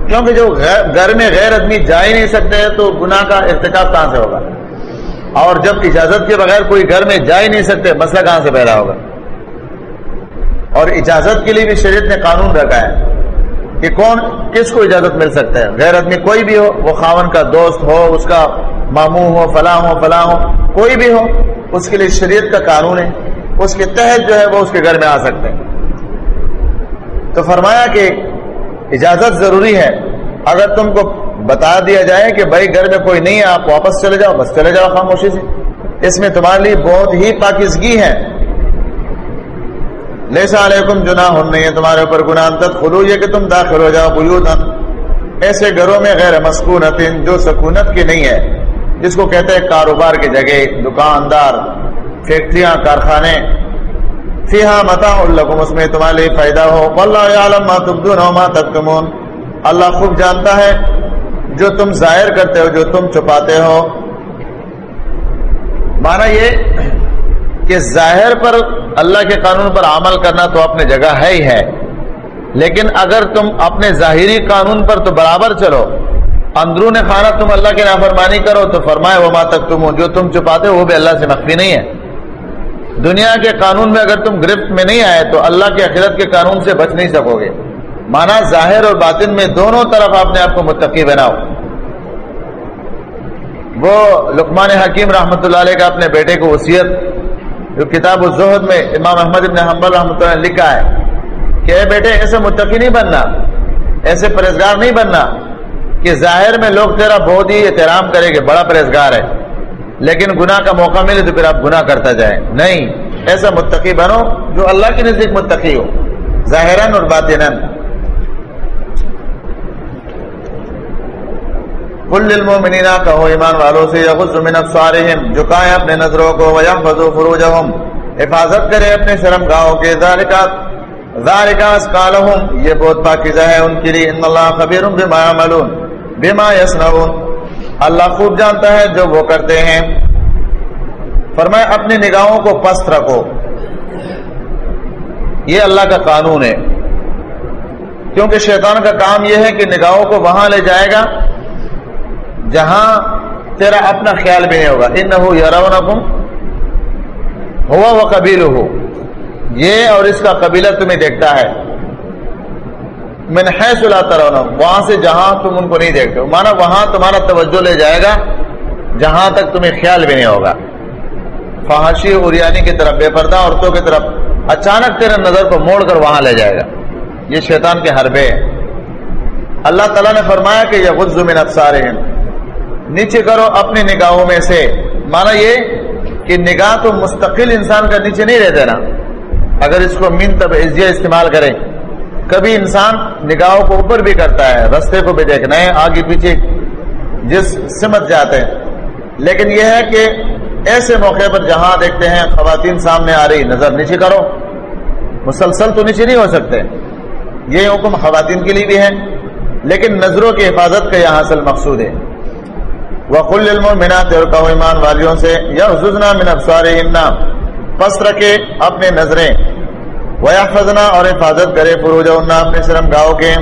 کیونکہ جو گھر میں غیر آدمی جا ہی نہیں سکتے تو گناہ کا ارتکاب کہاں سے ہوگا؟ اور جب اجازت کے بغیر کوئی گھر میں جا ہی نہیں سکتے، مسئلہ کہاں سے پیدا ہوگا؟ اور اجازت کے لیے بھی شریعت نے قانون رکھا ہے کہ کون کس کو اجازت مل سکتا ہے؟ غیر آدمی کوئی بھی ہو، وہ خاون کا دوست ہو، اس کا ماموں ہو، فلاں ہو فلاں ہو، کوئی بھی ہو، اس کے لیے شریعت کا قانون ہے، اس کے تحت جو ہے وہ اس کے گھر میں آ سکتے ہیں۔ تو فرمایا کہ اجازت ضروری ہے، اگر تم کو بتا دیا جائے کہ بھائی گھر میں کوئی نہیں ہے، آپ واپس چلے جاؤ، بس چلے جاؤ خاموشی سے۔ اس میں تمہارے لیے بہت ہی پاکیزگی ہے۔ لیسا علیکم جنا نہیں ہے تمہارے اوپر گناہ تک خلو یہ کہ تم داخل ہو جاؤ بیوتن ایسے گھروں میں غیر مسکونت جو سکونت کی نہیں ہے جس کو کہتے ہیں کاروبار کی جگہ، دکاندار، فیکٹریاں، کارخانے۔ فیہا متا الکم اس میں تمہارے لیے فائدہ ہو۔ واللہ عالم ما تبدون و ما تکتمون۔ اللہ خوب جانتا ہے جو تم ظاہر کرتے ہو، جو تم چھپاتے ہو۔ مانا یہ کہ ظاہر پر اللہ کے قانون پر عمل کرنا تو اپنے جگہ ہے ہی ہے۔ لیکن اگر تم اپنے ظاہری قانون پر تو برابر چلو۔ اندرون خانہ تم اللہ کی نافرمانی کرو تو فرمائے، وما تک تم جو تم چھپاتے ہو وہ بھی اللہ سے مخفی نہیں ہے۔ دنیا کے قانون میں اگر تم گرفت میں نہیں آئے تو اللہ کے اخرت کے قانون سے بچ نہیں سکو گے۔ مانا ظاہر اور باطن میں دونوں طرف اپنے آپ کو متقی بناؤ۔ وہ لقمان حکیم رحمۃ اللہ علیہ کا اپنے بیٹے کو وصیت، جو کتاب الزہد میں امام احمد ابن حمبل رحمۃ اللہ نے لکھا ہے کہ اے بیٹے، ایسے متقی نہیں بننا، ایسے پرہزگار نہیں بننا۔ کہ ظاہر میں لوگ تیرا بہت ہی احترام کرے کہ بڑا پرہزگار ہے۔ لیکن گناہ کا موقع ملے تو پھر آپ گناہ کرتا جائے نہیں، ایسا متقی بنو جو اللہ کے نزدیک متقی ہو۔ ظاہراً اور باطن کل المؤمنین کہو ایمان والوں سے یغض من ابصارہم۔ جھکائیں اپنے نظروں کو، ویحفظوا فروجہم۔ حفاظت کرے اپنے شرم گاہوں کے۔ ذالکا ذالکا اسقالہم۔ یہ بہت پاکیزہ ہے ان کے لیے۔ ان اللہ خبیر بما یعملون۔ بما یصنعون۔ اللہ خوب جانتا ہے جو وہ کرتے ہیں۔ فرمائے اپنی نگاہوں کو پست رکھو۔ یہ اللہ کا قانون ہے۔ کیونکہ شیطان کا کام یہ ہے کہ نگاہوں کو وہاں لے جائے گا، جہاں تیرا اپنا خیال بھی نہیں ہوگا۔ ان نہ ہوا وہ قبیل ہو یہ اور اس کا قبیلہ تمہیں دیکھتا ہے۔ من حیث لا ترون وہاں سے جہاں تم ان کو نہیں دیکھتے ہو۔ مانا وہاں تمہارا توجہ لے جائے گا، جہاں تک تمہیں خیال بھی نہیں ہوگا۔ فحاشی اریانی کی طرف بے پردہ، عورتوں کی طرف اچانک تیرے نظر کو موڑ کر وہاں لے جائے گا۔ یہ شیطان کے حربے ہیں۔ اللہ تعالیٰ نے فرمایا کہ یہ غز من افسار نیچے کرو اپنی نگاہوں میں سے۔ مانا یہ کہ نگاہ تو مستقل انسان کا نیچے نہیں رہتے نا اگر اس کو من تب استعمال کریں۔ کبھی انسان نگاہوں کو اوپر بھی کرتا ہے، رستے کو بھی دیکھنا ہے، آگے پیچھے جس سمت جاتے ہیں۔ لیکن یہ ہے کہ ایسے موقع پر جہاں دیکھتے ہیں خواتین سامنے آ رہی، نظر نیچے کرو۔ مسلسل تو نیچے نہیں ہو سکتے۔ یہ حکم خواتین کے لیے بھی ہے، لیکن نظروں کی حفاظت کا یہاں اصل مقصود ہے۔ وقل المؤمنات اور کہو ایمان والیوں سے یحفظنا من ابصارهن پس رکھے اپنے نظریں۔ ویحفظنا اور حفاظت کرے فروجهن اپنے شرم گاہوں کے۔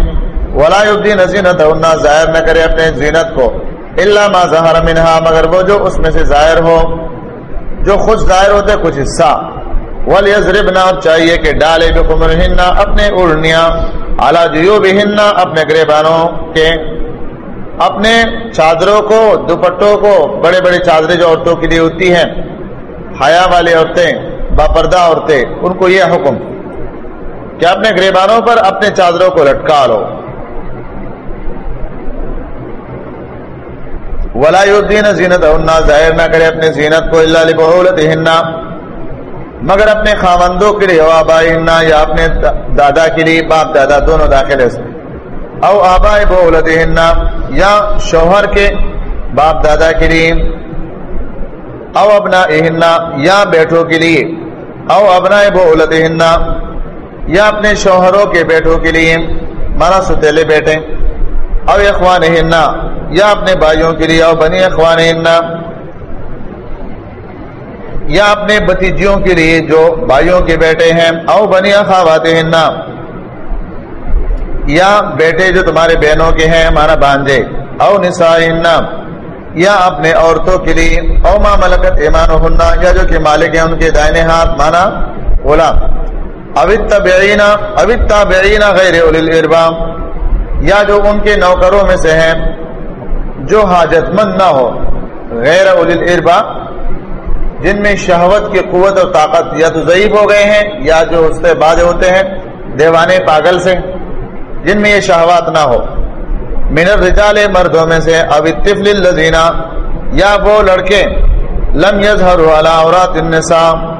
ولا یبدین زینتهن ظاہر نہ کرے اپنے زینت کو۔ الا ما ظهر منها، مگر وہ جو اس میں سے ظاہر ہو، جو خود ظاہر ہوتے، کچھ حصہ۔ ولیضربنا اور چاہیے کہ ڈالے بکمرهن اپنے اڑنیاں۔ اعلی جیوبهن اپنے گریبانوں کے۔ اپنے چادروں کو، دوپٹوں کو، بڑے بڑے چادریں جو عورتوں کے لیے ہوتی ہیں۔ حیا والی عورتیں، باپردہ عورتیں، ان کو یہ حکم۔ کہ اپنے گریبانوں پر اپنے چادروں کو لٹکا لو۔ ولا الدین زینت ظاہر نہ کرے اپنے زینت کو اللہ لبہولت مگر اپنے خاوندوں کے لیے یا اپنے دادا کے لیے، باپ دادا دونوں داخل ہے او آبا بولت یا شوہر کے باپ دادا کے لیے، او ابنا یا بیٹوں کے لیے۔ او ابنا بولت یا اپنے شوہروں کے بیٹوں کے لیے مانا ستیلے بیٹے او اخوان یا اپنے بھائیوں کے لیے، او بنی اخوان یا اپنے بتیجیوں کے لیے جو بھائیوں کے بیٹے ہیں، او بنی اخوات یا بیٹے جو تمہارے بہنوں کے ہیں، ہمارا بانجے او نسا یا اپنے عورتوں کے لیے، او ما ملکت ایمان یا جو کہ مالک ہیں، ان کے دائنے ہاتھ، مانا غلام۔ اوت بینا اوت غیر الربام یا جو ان کے نوکروں میں سے ہیں، جو حاجت مند نہ ہو، غیر الربا جن میں شہوت کی قوت اور طاقت یا تو ضعیف ہو گئے ہیں، یا جو اس سے باز ہوتے ہیں، دیوانے پاگل سے، جن میں یہ شہوات نہ ہو۔ من الرجال مردوں میں سے اب الطفل الذین، یا وہ لڑکے، لم یظہر علی عورات النساء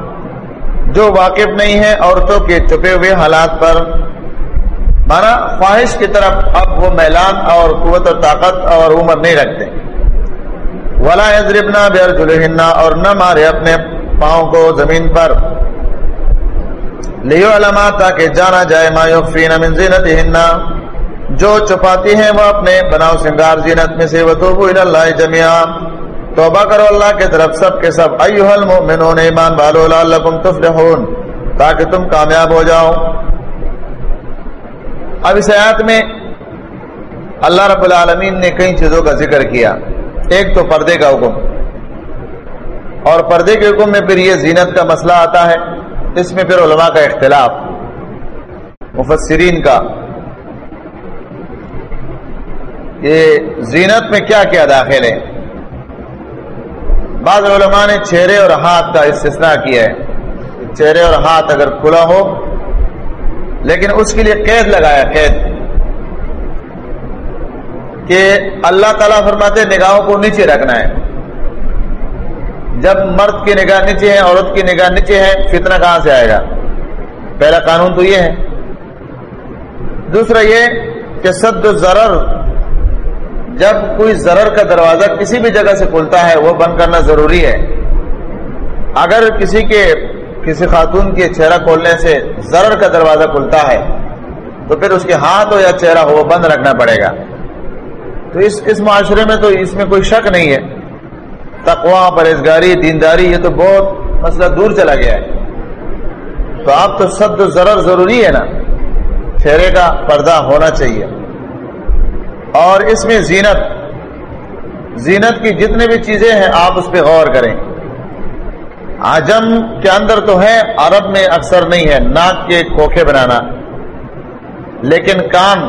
جو واقف نہیں ہیں عورتوں کے چھپے ہوئے حالات پر۔ مانا خواہش کی طرف اب وہ میلان اور قوت و طاقت اور عمر نہیں رکھتے۔ ولا یضربنا بیرجلہن اور نہ مارے اپنے پاؤں کو زمین پر۔ لیو علما تاکہ جانا جائے ما یخفین من زینتہن جو چھپاتی ہیں وہ اپنے بناؤ سنگار زینت میں سے۔ وتوبوا الی اللہ جميعا۔ توبہ کرو اللہ کے طرف، سب کے سب۔ ایھا المؤمنون، ایمان والو، لعلکم تفلحون۔ تاکہ تم کامیاب ہو جاؤ۔ اب اس آیات میں اللہ رب العالمین نے کئی چیزوں کا ذکر کیا۔ ایک تو پردے کا حکم۔ اور پردے کے حکم میں پھر یہ زینت کا مسئلہ آتا ہے۔ اس میں پھر علماء کا اختلاف۔ مفسرین کا۔ یہ زینت میں کیا کیا داخل ہے؟ بعض علماء نے چہرے اور ہاتھ کا استثناء کیا ہے۔ چہرے اور ہاتھ اگر کھلا ہو، لیکن اس کے لیے قید لگایا، قید۔ کہ اللہ تعالیٰ فرماتے نگاہوں کو نیچے رکھنا ہے۔ جب مرد کی نگاہ نیچے ہے، عورت کی نگاہ نیچے ہے، فتنہ کہاں سے آئے گا؟ پہلا قانون تو یہ ہے۔ دوسرا یہ کہ سد ضرر جب کوئی ضرر کا دروازہ کسی بھی جگہ سے کھلتا ہے، وہ بند کرنا ضروری ہے۔ اگر کسی کے، کسی خاتون کے چہرہ کھولنے سے ضرر کا دروازہ کھلتا ہے، تو پھر اس کے ہاتھ ہو یا چہرہ ہو وہ بند رکھنا پڑے گا۔ تو اس اس معاشرے میں تو اس میں کوئی شک نہیں ہے۔ تقوا پرہیزگاری، دینداری، یہ تو بہت مسئلہ دور چلا گیا ہے۔ تو آپ تو سد ضرر ضروری ہے نا۔ چہرے کا پردہ ہونا چاہیے۔ اور اس میں زینت زینت کی جتنے بھی چیزیں ہیں آپ اس پہ غور کریں۔ آجم کے اندر تو ہے، عرب میں اکثر نہیں ہے، ناک کے کھوکھے بنانا۔ لیکن کان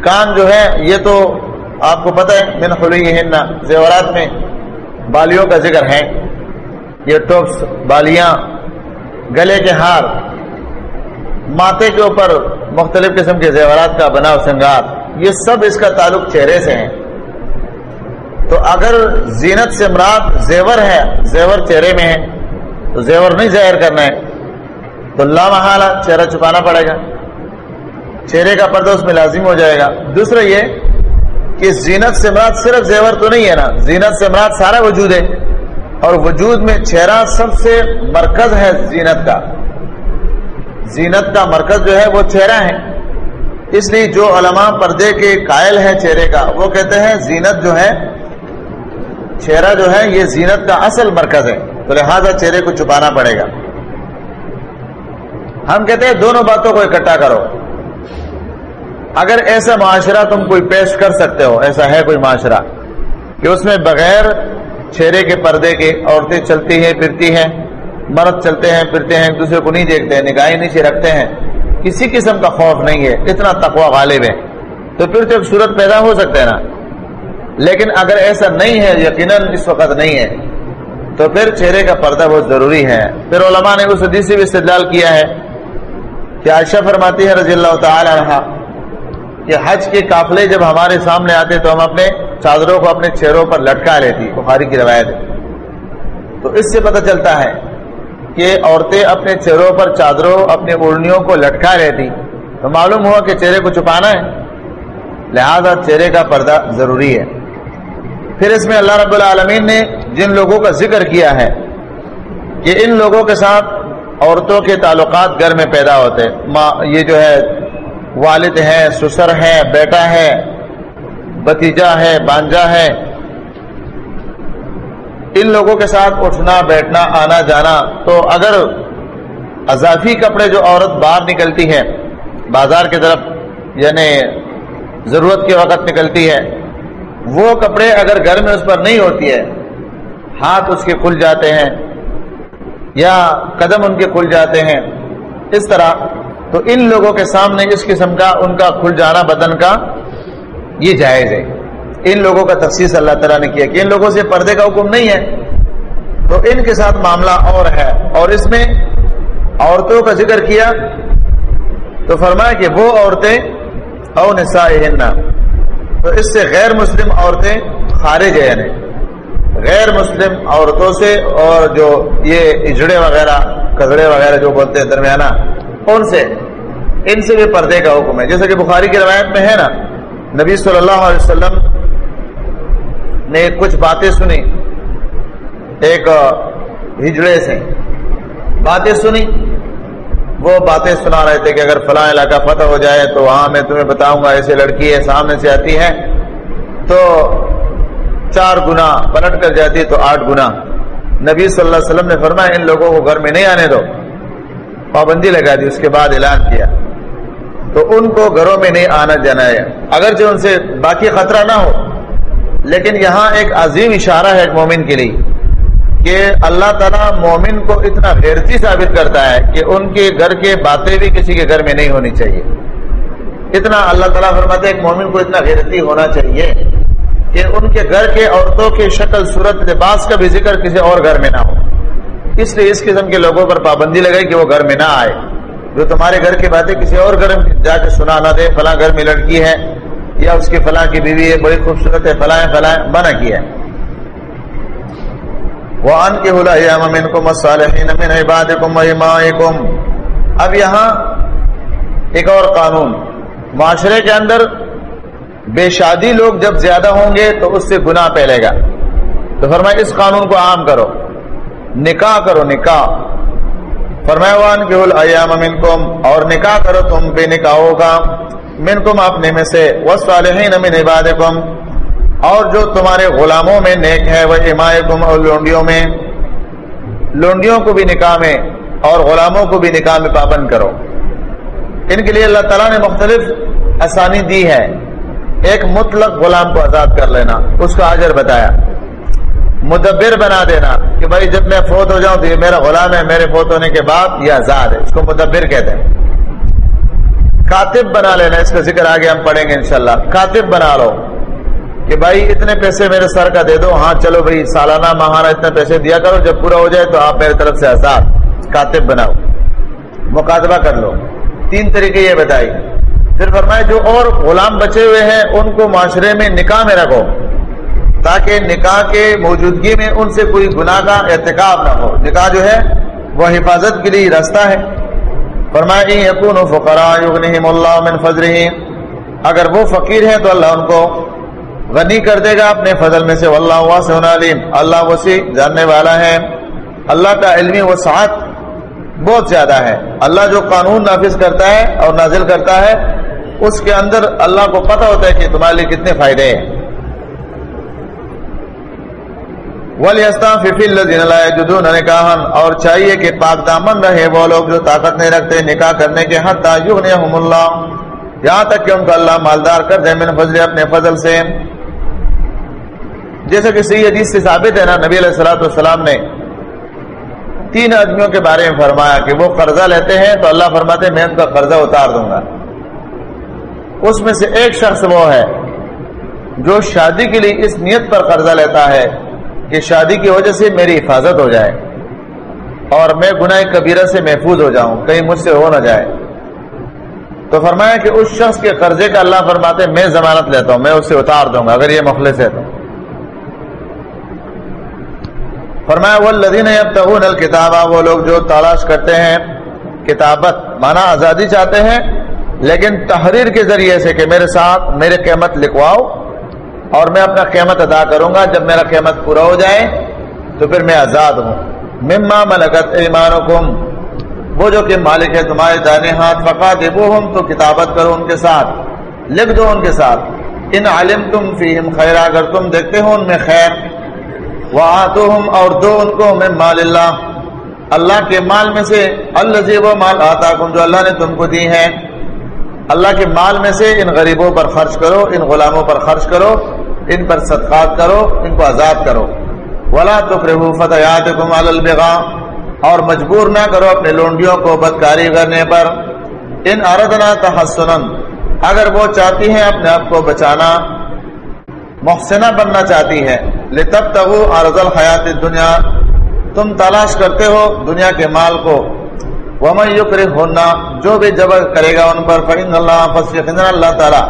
کان جو ہے، یہ تو آپ کو پتہ ہے، من خلی زیورات میں بالیوں کا ذکر ہے۔ یہ ٹوپس، بالیاں، گلے کے ہار، ماتھے کے اوپر مختلف قسم کے زیورات کا بنا سنگار۔ یہ سب اس کا تعلق چہرے سے ہے تو اگر زینت سے مراد زیور ہے، زیور چہرے میں ہے، تو زیور نہیں ظاہر کرنا ہے، تو لا محالہ چہرہ چھپانا پڑے گا۔ چہرے کا پردہ اس میں لازم ہو جائے گا۔ دوسرا یہ کہ زینت سے مراد صرف زیور تو نہیں ہے نا، زینت سے مراد سارا وجود ہے۔ اور وجود میں چہرہ سب سے مرکز ہے زینت کا۔ زینت کا مرکز جو ہے وہ چہرہ ہے۔ اس لیے جو علماء پردے کے قائل ہے چہرے کا، وہ کہتے ہیں زینت جو ہے، چہرہ جو ہے، یہ زینت کا اصل مرکز ہے۔ تو لہذا چہرے کو چھپانا پڑے گا۔ ہم کہتے ہیں دونوں باتوں کو اکٹھا کرو۔ اگر ایسا معاشرہ تم کوئی پیش کر سکتے ہو، ایسا ہے کوئی معاشرہ، کہ اس میں بغیر چہرے کے پردے کے عورتیں چلتی ہیں، پھرتی ہیں، مرد چلتے ہیں، پھرتے ہیں، ایک دوسرے کو نہیں دیکھتے ہیں، نگاہیں نیچے رکھتے ہیں کسی قسم کا خوف نہیں ہے، اتنا تقوا غالب ہے۔ تو پھر تو ایک صورت پیدا ہو سکتا ہے نا۔ لیکن اگر ایسا نہیں ہے، یقیناً اس وقت نہیں ہے۔ تو پھر چہرے کا پردہ بہت ضروری ہے۔ پھر علماء نے اس حدیث سے بھی استدلال کیا ہے کہ عائشہ فرماتی ہے رضی اللہ تعالی عنہ کہ حج کے قافلے جب ہمارے سامنے آتے تو ہم اپنے چادروں کو اپنے چہروں پر لٹکا لیتی، بخاری کی روایت ہے۔ تو اس سے پتہ چلتا ہے کہ عورتیں اپنے چہروں پر چادروں، اپنے اڑنیوں کو لٹکا لیتی تو معلوم ہوا کہ چہرے کو چھپانا ہے۔ لہذا چہرے کا پردہ ضروری ہے۔ پھر اس میں اللہ رب العالمین نے جن لوگوں کا ذکر کیا ہے کہ ان لوگوں کے ساتھ عورتوں کے تعلقات گھر میں پیدا ہوتے۔ یہ جو ہے، والد ہے، سسر ہے، بیٹا ہے بتیجا ہے بانجا ہے ان لوگوں کے ساتھ اٹھنا، بیٹھنا، آنا، جانا۔ تو اگر اضافی کپڑے جو عورت باہر نکلتی ہے بازار کی طرف یعنی ضرورت کے وقت نکلتی ہے، وہ کپڑے اگر گھر میں اس پر نہیں ہوتی ہے، ہاتھ اس کے کھل جاتے ہیں یا قدم ان کے کھل جاتے ہیں، اس طرح، تو ان لوگوں کے سامنے اس قسم کا، ان کا کھل جانا بدن کا یہ جائز ہے۔ ان لوگوں کا تخصیص اللہ تعالیٰ نے کیا کہ ان لوگوں سے پردے کا حکم نہیں ہے۔ تو ان کے ساتھ معاملہ اور ہے۔ اور اس میں عورتوں کا ذکر کیا تو فرمایا کہ وہ عورتیں او نسا تو اس سے غیر مسلم عورتیں خارج ہیں۔ یعنی غیر مسلم عورتوں سے اور جو یہ اجڑے وغیرہ، کزڑے وغیرہ جو بولتے ہیں درمیانہ، ان سے ان سے بھی پردے کا حکم ہے۔ جیسے کہ بخاری کی روایت میں ہے نا، نبی صلی اللہ علیہ وسلم نے کچھ باتیں سنی۔ ایک ہجڑے سے باتیں سنی۔ وہ باتیں سنا رہے تھے کہ اگر فلاں علاقہ فتح ہو جائے تو وہاں میں تمہیں بتاؤں گا ایسے لڑکی ہے، سامنے سے آتی ہے۔ تو چار گنا پلٹ کر جاتی ہے تو آٹھ گنا۔ نبی صلی اللہ علیہ وسلم نے فرمایا، ان لوگوں کو گھر میں نہیں آنے دو۔ پابندی لگا دی، اس کے بعد اعلان کیا۔ تو ان کو گھروں میں نہیں آنا جانا ہے۔ اگرچہ ان سے باقی خطرہ نہ ہو لیکن یہاں ایک عظیم اشارہ ہے ایک مومن کے لیے کہ اللہ تعالیٰ مومن کو اتنا غیرتی ثابت کرتا ہے کہ ان کے گھر کے باتیں بھی کسی کے گھر میں نہیں ہونی چاہیے۔ اتنا اللہ تعالیٰ فرماتے ایک مومن کو اتنا غیرتی ہونا چاہیے کہ ان کے گھر کے عورتوں کی شکل، صورت، لباس کا بھی ذکر کسی اور گھر میں نہ ہو۔ اس لیے اس قسم کے لوگوں پر پابندی لگائی کہ وہ گھر میں نہ آئے۔ جو تمہارے گھر کی باتیں کسی اور گھر میں جا کے سنا نہ دے، فلاں گھر میں لڑکی ہے یا اس کی فلاں کی بیوی ہے، بڑی خوبصورت ہے، فلاں فلاں منع کیا ہے۔ وہ ان کے اب یہاں ایک اور قانون۔ معاشرے کے اندر بے شادی لوگ جب زیادہ ہوں گے تو اس سے گناہ پھیلے گا۔ تو فرمائے اس قانون کو عام کرو۔ نکاح کرو، نکاح۔ فرمائے کے ایام منکم اور نکاح کرو، تم بے نکاح ہوگا۔ منکم اپنے میں سے، والصالحین من عبادکم، اور جو تمہارے غلاموں میں نیک ہے، وہ امائکم اور لونڈیوں میں۔ لونڈیوں کو بھی نکاح میں اور غلاموں کو بھی نکاح میں پابند کرو۔ ان کے لیے اللہ تعالیٰ نے مختلف آسانی دی ہے۔ ایک مطلق غلام کو آزاد کر لینا، اس کا اجر بتایا۔ مدبر بنا دینا کہ بھائی جب میں فوت ہو جاؤں تو یہ میرا غلام ہے، میرے فوت ہونے کے بعد یہ آزاد ہے، اس کو مدبر کہتے ہیں۔ کاتب بنا لینا، اس کا ذکر آگے ہم پڑھیں گے انشاءاللہ۔ کاتب بنا لو کہ بھائی اتنے پیسے میرے سر کا دے دو ہاں چلو بھائی، سالانہ ماہانہ اتنے پیسے دیا کرو، جب پورا ہو جائے تو آپ میری طرف سے آزاد۔ کاتب بناؤ۔ مقادبہ کر لو۔ تین طریقے یہ بتائی پھر فرمائے، جو اور غلام بچے ہوئے ہیں، ان کو معاشرے میں نکاح میں رکھو۔ تاکہ نکاح کے موجودگی میں ان سے کوئی گناہ کا احتکاب نہ ہو۔ نکاح جو ہے، وہ حفاظت کے لیے رستہ ہے۔ فرمائے یقون فقرا یغنہم اللہ من فضلہ اگر وہ فقیر ہیں تو اللہ ان کو غنی کر دے گا اپنے فضل میں سے۔ واللہ واسع علیم۔ اللہ وسیع جاننے والا ہے۔ اللہ کا علمی وسعت بہت زیادہ ہے۔ اللہ جو قانون نافذ کرتا ہے اور نازل کرتا ہے، اس کے اندر اللہ کو پتہ ہوتا ہے کہ تمہارے لیے کتنے فائدے ہیں۔ اور چاہیے کہ پاک دامن رہے وہ لوگ جو طاقت نہیں رکھتے نکاح کرنے کے حد اللہ۔ یہاں تک کہ ان کو اللہ مالدار کر دے، من فضل اپنے فضل سے۔ جیسا کہ صحیح حدیث سے ثابت ہے نا، نبی علیہ السلاۃ والسلام نے تین آدمیوں کے بارے میں فرمایا کہ وہ قرضہ لیتے ہیں تو اللہ فرماتے میں ان کا قرضہ اتار دوں گا۔ اس میں سے ایک شخص وہ ہے جو شادی کے لیے اس نیت پر قرضہ لیتا ہے۔ کہ شادی کی وجہ سے میری حفاظت ہو جائے اور میں گناہ کبیرہ سے محفوظ ہو جاؤں، کہیں مجھ سے ہو نہ جائے۔ تو فرمایا کہ اس شخص کے قرضے کا اللہ فرماتے، میں ضمانت لیتا ہوں، میں اسے اتار دوں گا، اگر یہ مخلص ہے تو۔ فرمایا وہ لدین ابتغون الکتابہ وہ لوگ جو تلاش کرتے ہیں کتابت مانا آزادی چاہتے ہیں، لیکن تحریر کے ذریعے سے کہ میرے ساتھ، میرے قیمت لکھواؤ اور میں اپنا قیمت ادا کروں گا، جب میرا قیمت پورا ہو جائے تو پھر میں آزاد ہوں۔ مما ملکت ایمانکم، وہ جو کہ مالک ہے تمہارے دانے ہاتھ فقا دے وہ ہم تو کتابت کرو ان کے ساتھ، لکھ دو ان کے ساتھ۔ ان عالم تم فیم خیر، اگر تم دیکھتے ہو ان میں خیر۔ وآتوہم، اور دو ان کو میں مال اللہ۔ اللہ کے مال میں سے اللہ وہ مال آتا کم جو اللہ نے تم کو دی ہے۔ اللہ کے مال میں سے ان غریبوں پر خرچ کرو، ان غلاموں پر خرچ کرو، ان پر صدقات کرو، ان کو آزاد کرو۔ ولا تفرحوا فتياتكم على اور مجبور نہ کرو اپنے لونڈیوں کو بدکاری کرنے پر۔ ان اردنا تحسنا۔ اگر وہ چاہتی ہیں اپنے آپ کو بچانا، محسنہ بننا چاہتی ہے لتب تبو عرض الحیات دنیا تم تلاش کرتے ہو دنیا کے مال کو۔ ومن یکرہ ہونا جو بھی جبر کرے گا ان پر، فإن اللہ پس فسیقن اللہ تعالی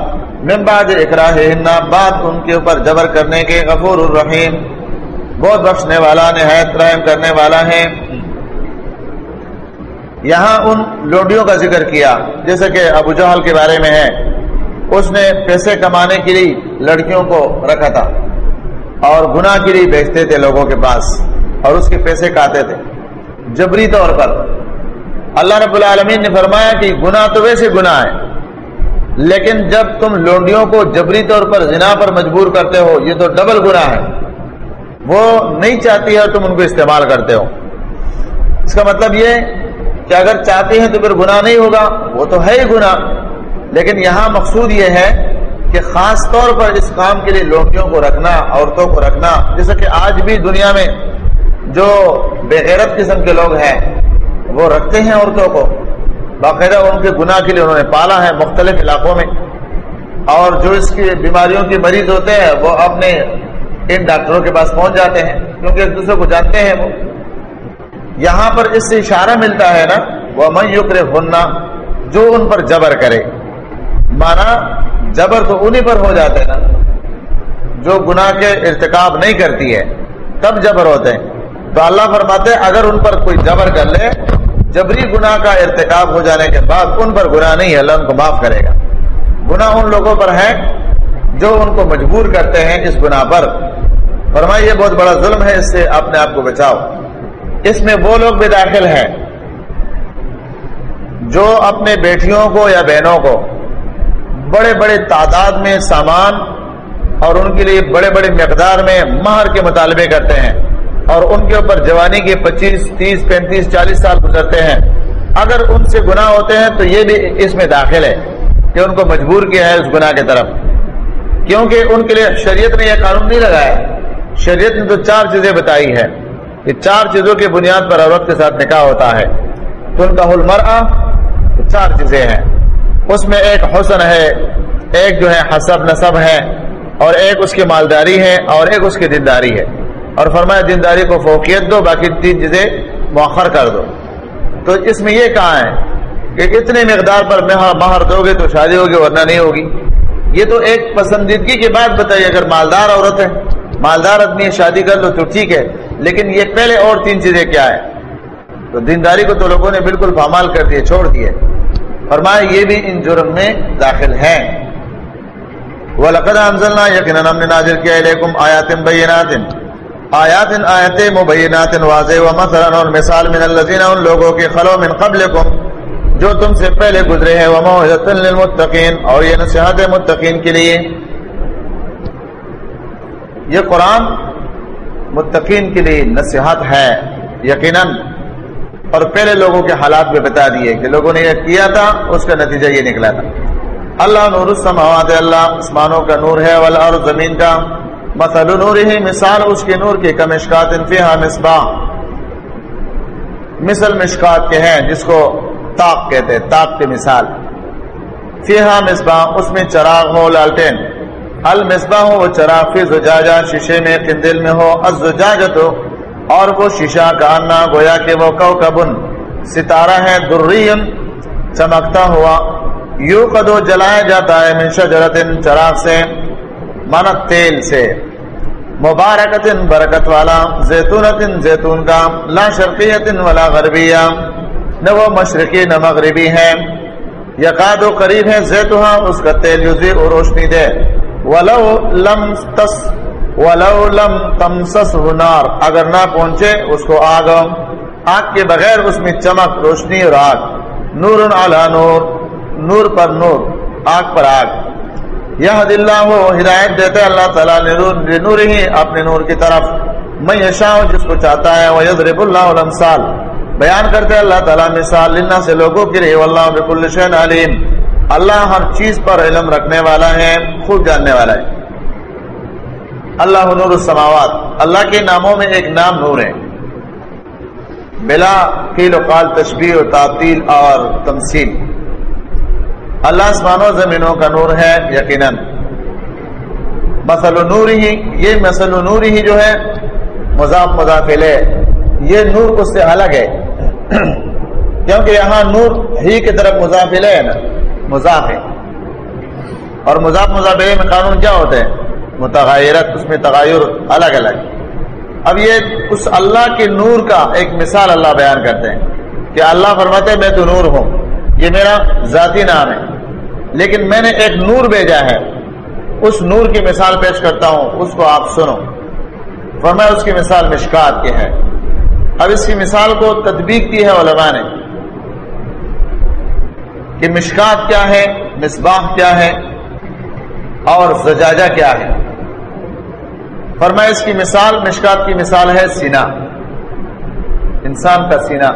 من بعد اکراہہن بعد ان کے اوپر جبر کرنے کے غفور الرحیم۔ بہت بخشنے والا، نہایت رحم کرنے والا ہے۔ یہاں ان لوڈیوں کا ذکر کیا، جیسے کہ ابو جہل کے بارے میں ہے۔ اس نے پیسے کمانے کے لیے لڑکیوں کو رکھا تھا اور گناہ کے لیے بیچتے تھے لوگوں کے پاس اور اس کے پیسے کھاتے تھے۔ جبری طور پر اللہ رب العالمین نے فرمایا کہ گناہ تو ویسے گناہ ہے لیکن جب تم لونڈیوں کو جبری طور پر زنا پر مجبور کرتے ہو، یہ تو ڈبل گناہ ہے۔ وہ نہیں چاہتی ہے تم ان کو استعمال کرتے ہو۔ اس کا مطلب یہ کہ اگر چاہتے ہیں تو پھر گناہ نہیں ہوگا، وہ تو ہے ہی گناہ۔ لیکن یہاں مقصود یہ ہے کہ خاص طور پر اس کام کے لیے لوٹیوں کو رکھنا، عورتوں کو رکھنا، جیسا کہ آج بھی دنیا میں جو بے غیرت قسم کے لوگ ہیں وہ رکھتے ہیں عورتوں کو۔ باقاعدہ ان کے گناہ کے لیے انہوں نے پالا ہے مختلف علاقوں میں۔ اور جو اس کی بیماریوں کے مریض ہوتے ہیں، وہ اپنے ان ڈاکٹروں کے پاس پہنچ جاتے ہیں، کیونکہ ایک دوسرے کو جانتے ہیں وہ۔ یہاں پر اس سے اشارہ ملتا ہے نا وہ میں یوکر ہننا جو ان پر جبر کرے۔ مانا جبر تو انہی پر ہو جاتے نا، جو گناہ کے ارتکاب نہیں کرتی ہے، تب جبر ہوتے ہیں۔ تو اللہ فرماتے اگر ان پر کوئی جبر کر لے جبری گناہ کا ارتکاب ہو جانے کے بعد ان پر گناہ نہیں ہے، اللہ ان کو معاف کرے گا۔ گناہ ان لوگوں پر ہے جو ان کو مجبور کرتے ہیں اس گناہ پر۔ فرمائیے، یہ بہت بڑا ظلم ہے، اس سے اپنے آپ کو بچاؤ۔ اس میں وہ لوگ بھی داخل ہیں جو اپنے بیٹیوں کو یا بہنوں کو بڑے بڑے تعداد میں سامان اور ان کے لیے بڑے بڑے مقدار میں مہر کے مطالبے کرتے ہیں۔ اور ان کے اوپر جوانی کے پچیس، تیس، پینتیس، چالیس سال گزرتے ہیں۔ اگر ان سے گناہ ہوتے ہیں تو یہ بھی اس میں داخل ہے کہ ان کو مجبور کیا ہے اس گناہ کی طرف۔ کیونکہ ان کے لیے شریعت نے یہ قانون نہیں لگایا۔ شریعت نے تو چار چیزیں بتائی ہے کہ چار چیزوں کی بنیاد پر عورت کے ساتھ نکاح ہوتا ہے۔ تو ان کا حلمرا چار چیزیں ہیں۔ اس میں ایک حسن ہے، ایک جو ہے حسب نصب ہے، اور ایک اس کی مالداری ہے، اور ایک اس کی دینداری ہے۔ اور فرمایا دینداری کو فوقیت دو، باقی تین چیزیں مؤخر کر دو۔ تو اس میں یہ کہا ہے کہ اتنے مقدار پر مہر دو گے تو شادی ہوگی، ورنہ نہیں ہوگی۔ یہ تو ایک پسندیدگی کی بات بتائیے اگر مالدار عورت ہے، مالدار آدمی شادی کر لو تو ٹھیک ہے، لیکن یہ پہلے اور تین چیزیں کیا ہے تو دینداری کو تو لوگوں نے بالکل پامال کر دیے، چھوڑ دیے۔ فرمایا یہ بھی ان جرم میں داخل ہیں۔ وَلَقَدْ أَنزَلْنَا يَقِنًا ہم نے نازل کیا علیکم آیات بینات آیات آیت مبینات واضح ومثلا اور مثال من الذین ان لوگوں کے خلو من قبلکم، جو تم سے پہلے گزرے ہیں، وموعظۃ للمتقین، اور یہ نصیحت متقین کے لیے۔ یہ قرآن متقین کے لیے نصیحت ہے، یقیناً۔ اور پہلے لوگوں کے حالات میں بتا دیے کہ لوگوں نے یہ کیا تھا، اس کا نتیجہ یہ نکلا تھا۔ اللہ نور السماوات اللہ آسمانوں کا نور ہے، والارض زمین کا۔ مثل نور مثال اس کے نور کی کمشکات انفیہا مصباح۔ مثل مشکات کے ہیں جس کو تاق کہتے ہیں تاق کی مثال۔ فیہا مصباح، اس میں چراغ ہو، لالٹین۔ المصباح ہو وہ چراغ فی زجاجہ، شیشے میں، قندل میں ہو الزجاجہ تو اور وہ شیشہ کا انا، گویا کہ وہ کوکبن ستارہ ہے درین چمکتا ہوا۔ یو قدو جلایا جاتا ہے من شجرت، چراغ سے من تیل سے۔ مبارکت برکت والا زیتونت زیتون کا لا شرقیت ولا غربیہ۔ نہ وہ مشرقی، نہ مغربی ہے۔ یقاد و قریب ہے زیتوہا اس کا تیل یوزی اور روشنی دے۔ ولو لم تس، ولو لم تمسس نار۔ اگر نہ پہنچے، اس کو آگ۔ آگ کے بغیر اس میں چمک، روشنی اور آگ۔ نور علی نور نور پر نور، آگ پر آگ۔ یہ دل ہو ہدایت دیتے اللہ تعالیٰ نور ہی اپنے نور کی طرف میں یشا جس کو چاہتا ہے وہ یضرب اللہ الامثال۔ بیان کرتے اللہ تعالیٰ مثال لنا سے لوگوں کی رہی، واللہ بکل شین علیم۔ اللہ ہر چیز پر علم رکھنے والا ہے، خوب جاننے والا ہے۔ اللہ نور السماوات۔ اللہ کے ناموں میں ایک نام نور ہے۔ بلا قیل و قال، تشبیح و تعطیل اور تمثیل۔ اللہ آسمانوں زمینوں کا نور ہے، یقیناً۔ مسل نور ہی، یہ مسل نور ہی جو ہے، مضاف مضافل ہے یہ نور اس سے الگ ہے۔ کیونکہ یہاں نور ہی کی طرف مضافل ہے نا۔ مضاف ہے۔ اور مضاف مضافلے میں قانون کیا ہوتے ہیں متغیرت، اس میں تغیر الگ الگ۔ اب یہ اس اللہ کے نور کا ایک مثال اللہ بیان کرتے ہیں کہ اللہ فرماتے ہیں، میں تو نور ہوں۔ یہ میرا ذاتی نام ہے۔ لیکن میں نے ایک نور بھیجا ہے۔ اس نور کی مثال پیش کرتا ہوں، اس کو آپ سنو۔ فرمایا، اس کی مثال مشکات کی ہے۔ اب اس کی مثال کو تدبیق کی ہے علماء نے۔ کہ مشکات کیا ہے، مصباح کیا ہے اور زجاجہ کیا ہے۔ فرمایا، اس کی مثال، مشکات کی مثال ہے سینا انسان کا سینا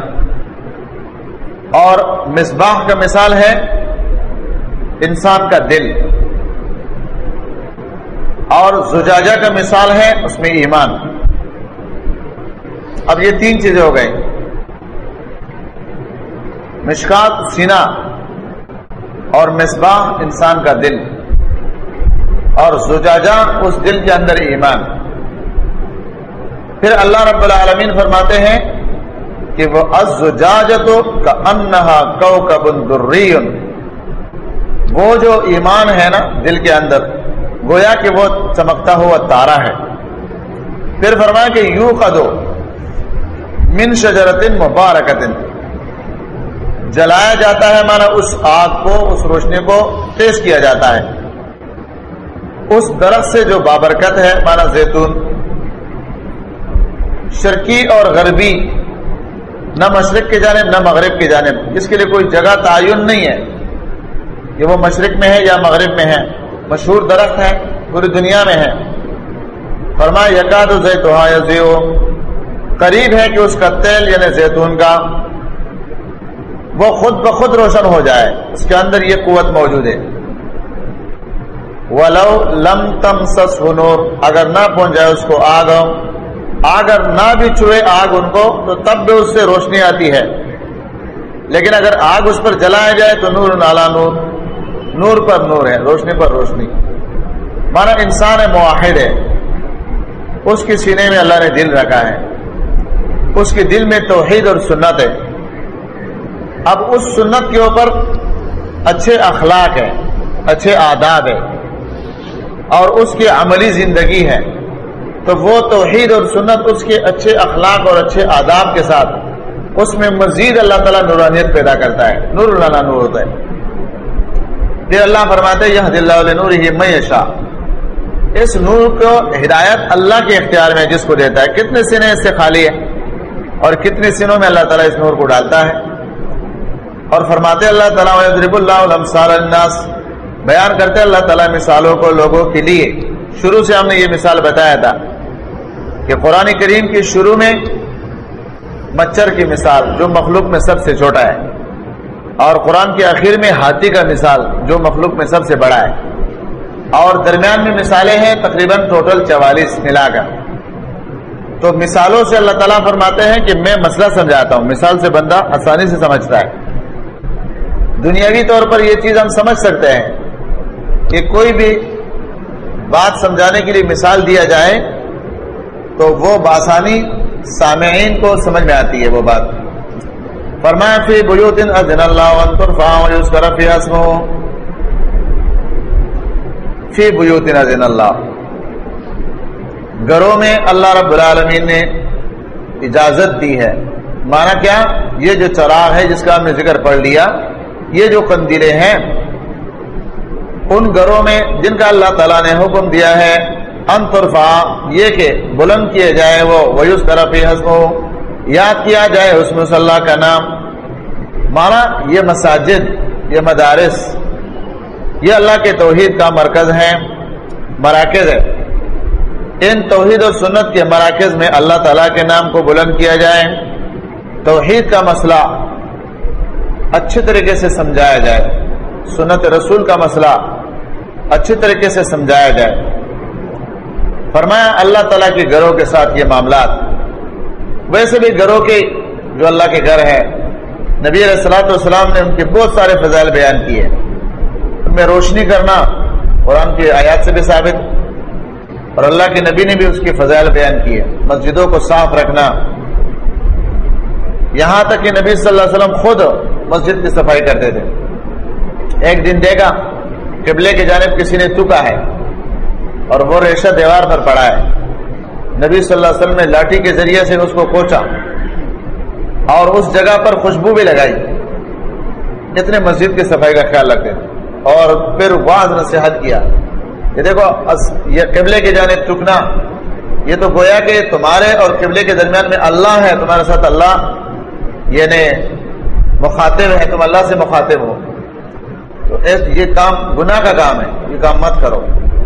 اور مصباح کا مثال ہے انسان کا دل اور زجاجہ کا مثال ہے اس میں ایمان۔ اب یہ تین چیزیں ہو گئی مشکات سینا اور مصباح انسان کا دل اور زجاجہ اس دل کے اندر ایمان۔ پھر اللہ رب العالمین فرماتے ہیں کہ وہ ازجاجت کا انہا کوکب دریون وہ جو ایمان ہے نا دل کے اندر، گویا کہ وہ چمکتا ہوا تارا ہے۔ پھر فرمایا کہ یوں قدو من شجرت مبارکت جلایا جاتا ہے مانا اس آگ کو، اس روشنی کو پیش کیا جاتا ہے۔ اس درخت سے جو بابرکت ہے مانا زیتون۔ شرقی اور غربی، نہ مشرق کی جانب، نہ مغرب کی جانب۔ اس کے لیے کوئی جگہ تعین نہیں ہے۔ کہ وہ مشرق میں ہے یا مغرب میں ہے، مشہور درخت ہے پوری دنیا میں ہے فرما یقاد قریب ہے کہ اس کا تیل یعنی زیتون کا وہ خود بخود روشن ہو جائے، اس کے اندر یہ قوت موجود ہے۔ ولو لم تم سس نور، اگر نہ پہنچ جائے اس کو آگ، اگر نہ بھی چوئے آگ ان کو، تو تب بھی اس سے روشنی آتی ہے۔ لیکن اگر آگ اس پر جلایا جائے تو نور نالا نور۔ نور پر نور ہے، روشنی پر روشنی۔ مانا انسان معاہد ہے۔ اس کے سینے میں اللہ نے دل رکھا ہے۔ اس کے دل میں توحید اور سنت ہے۔ اب اس سنت کے اوپر اچھے اخلاق ہے، اچھے آداب ہے۔ اور اس کی عملی زندگی ہے۔ تو وہ توحید اور سنت اس کے اچھے اخلاق اور اچھے آداب کے ساتھ اس میں مزید اللہ تعالیٰ نورانیت پیدا کرتا ہے۔ نور اللہ نور ہوتا ہے۔ پھر اللہ فرماتے یہ نور ہی میشا اس نور کو ہدایت اللہ کے اختیار میں جس کو دیتا ہے، کتنے سنے اس سے خالی ہے اور کتنے سنوں میں اللہ تعالیٰ اس نور کو ڈالتا ہے؟ اور فرماتے اللہ تعالیٰ اللہ الناس بیان کرتے اللہ تعالیٰ مثالوں کو لوگوں کے لیے۔ شروع سے ہم نے یہ مثال بتایا تھا کہ قرآن کریم کی شروع میں مچھر کی مثال، جو مخلوق میں سب سے چھوٹا ہے۔ اور قرآن کے آخر میں ہاتھی کا مثال جو مخلوق میں سب سے بڑا ہے۔ اور درمیان میں مثالیں ہیں تقریباً ٹوٹل چوالیس ملا کر۔ تو مثالوں سے اللہ تعالیٰ فرماتے ہیں کہ میں مسئلہ سمجھاتا ہوں۔ مثال سے بندہ آسانی سے سمجھتا ہے۔ دنیاوی طور پر یہ چیز ہم سمجھ سکتے ہیں کہ کوئی بھی بات سمجھانے کے لیے مثال دیا جائے تو وہ بآسانی سامعین کو سمجھ میں آتی ہے وہ بات۔ فرمایا فی بیوت اذن اللہ وان ترفع ویذکر فی اسمہ. فی بیوت اذن اللہ. گھروں میں اللہ رب العالمین نے اجازت دی ہے. مانا کیا؟ یہ جو چراغ ہے جس کا ہم نے ذکر پڑھ لیا، یہ جو قندیلے ہیں، ان گھروں میں جن کا اللہ تعالیٰ نے حکم دیا ہے انترفا یہ کہ بلند کیے جائے وہ ویوس طرف یاد کیا جائے اس میں صلی اللہ کا نام؟ مانا یہ مساجد، یہ مدارس، یہ اللہ کے توحید کا مرکز ہے مراکز ہے ان توحید و سنت کے مراکز میں اللہ تعالیٰ کے نام کو بلند کیا جائے۔ توحید کا مسئلہ اچھے طریقے سے سمجھایا جائے۔ سنت رسول کا مسئلہ اچھے طریقے سے سمجھایا جائے۔ فرمایا اللہ تعالیٰ کے گھروں کے ساتھ یہ معاملات۔ ویسے بھی گھروں کے جو اللہ کے گھر ہیں، نبی علیہ السلاۃ والسلام نے ان کے بہت سارے فضائل بیان کیے۔ ان میں روشنی کرنا قرآن کی آیات سے بھی ثابت، اور اللہ کے نبی نے بھی اس کی فضائل بیان کیے۔ مسجدوں کو صاف رکھنا۔ یہاں تک کہ نبی صلی اللہ علیہ وسلم خود مسجد کی صفائی کرتے تھے۔ ایک دن دیکھا، قبلے کی جانب کسی نے تکا ہے، اور وہ ریشہ دیوار پر پڑا ہے۔ نبی صلی اللہ علیہ وسلم نے لاٹھی کے ذریعے سے اس کو کوچا اور اس جگہ پر خوشبو بھی لگائی۔ اتنے مسجد کی صفائی کا خیال رکھتے تھے۔ اور پھر واض نصیحت کیا یہ دیکھو یہ قبلے کے جانے چکنا یہ تو گویا کہ تمہارے اور قبلے کے درمیان میں اللہ ہے، تمہارے ساتھ اللہ یعنی مخاطب ہے، تم اللہ سے مخاطب ہو۔ تو یہ کام گناہ کا کام ہے، یہ کام مت کرو۔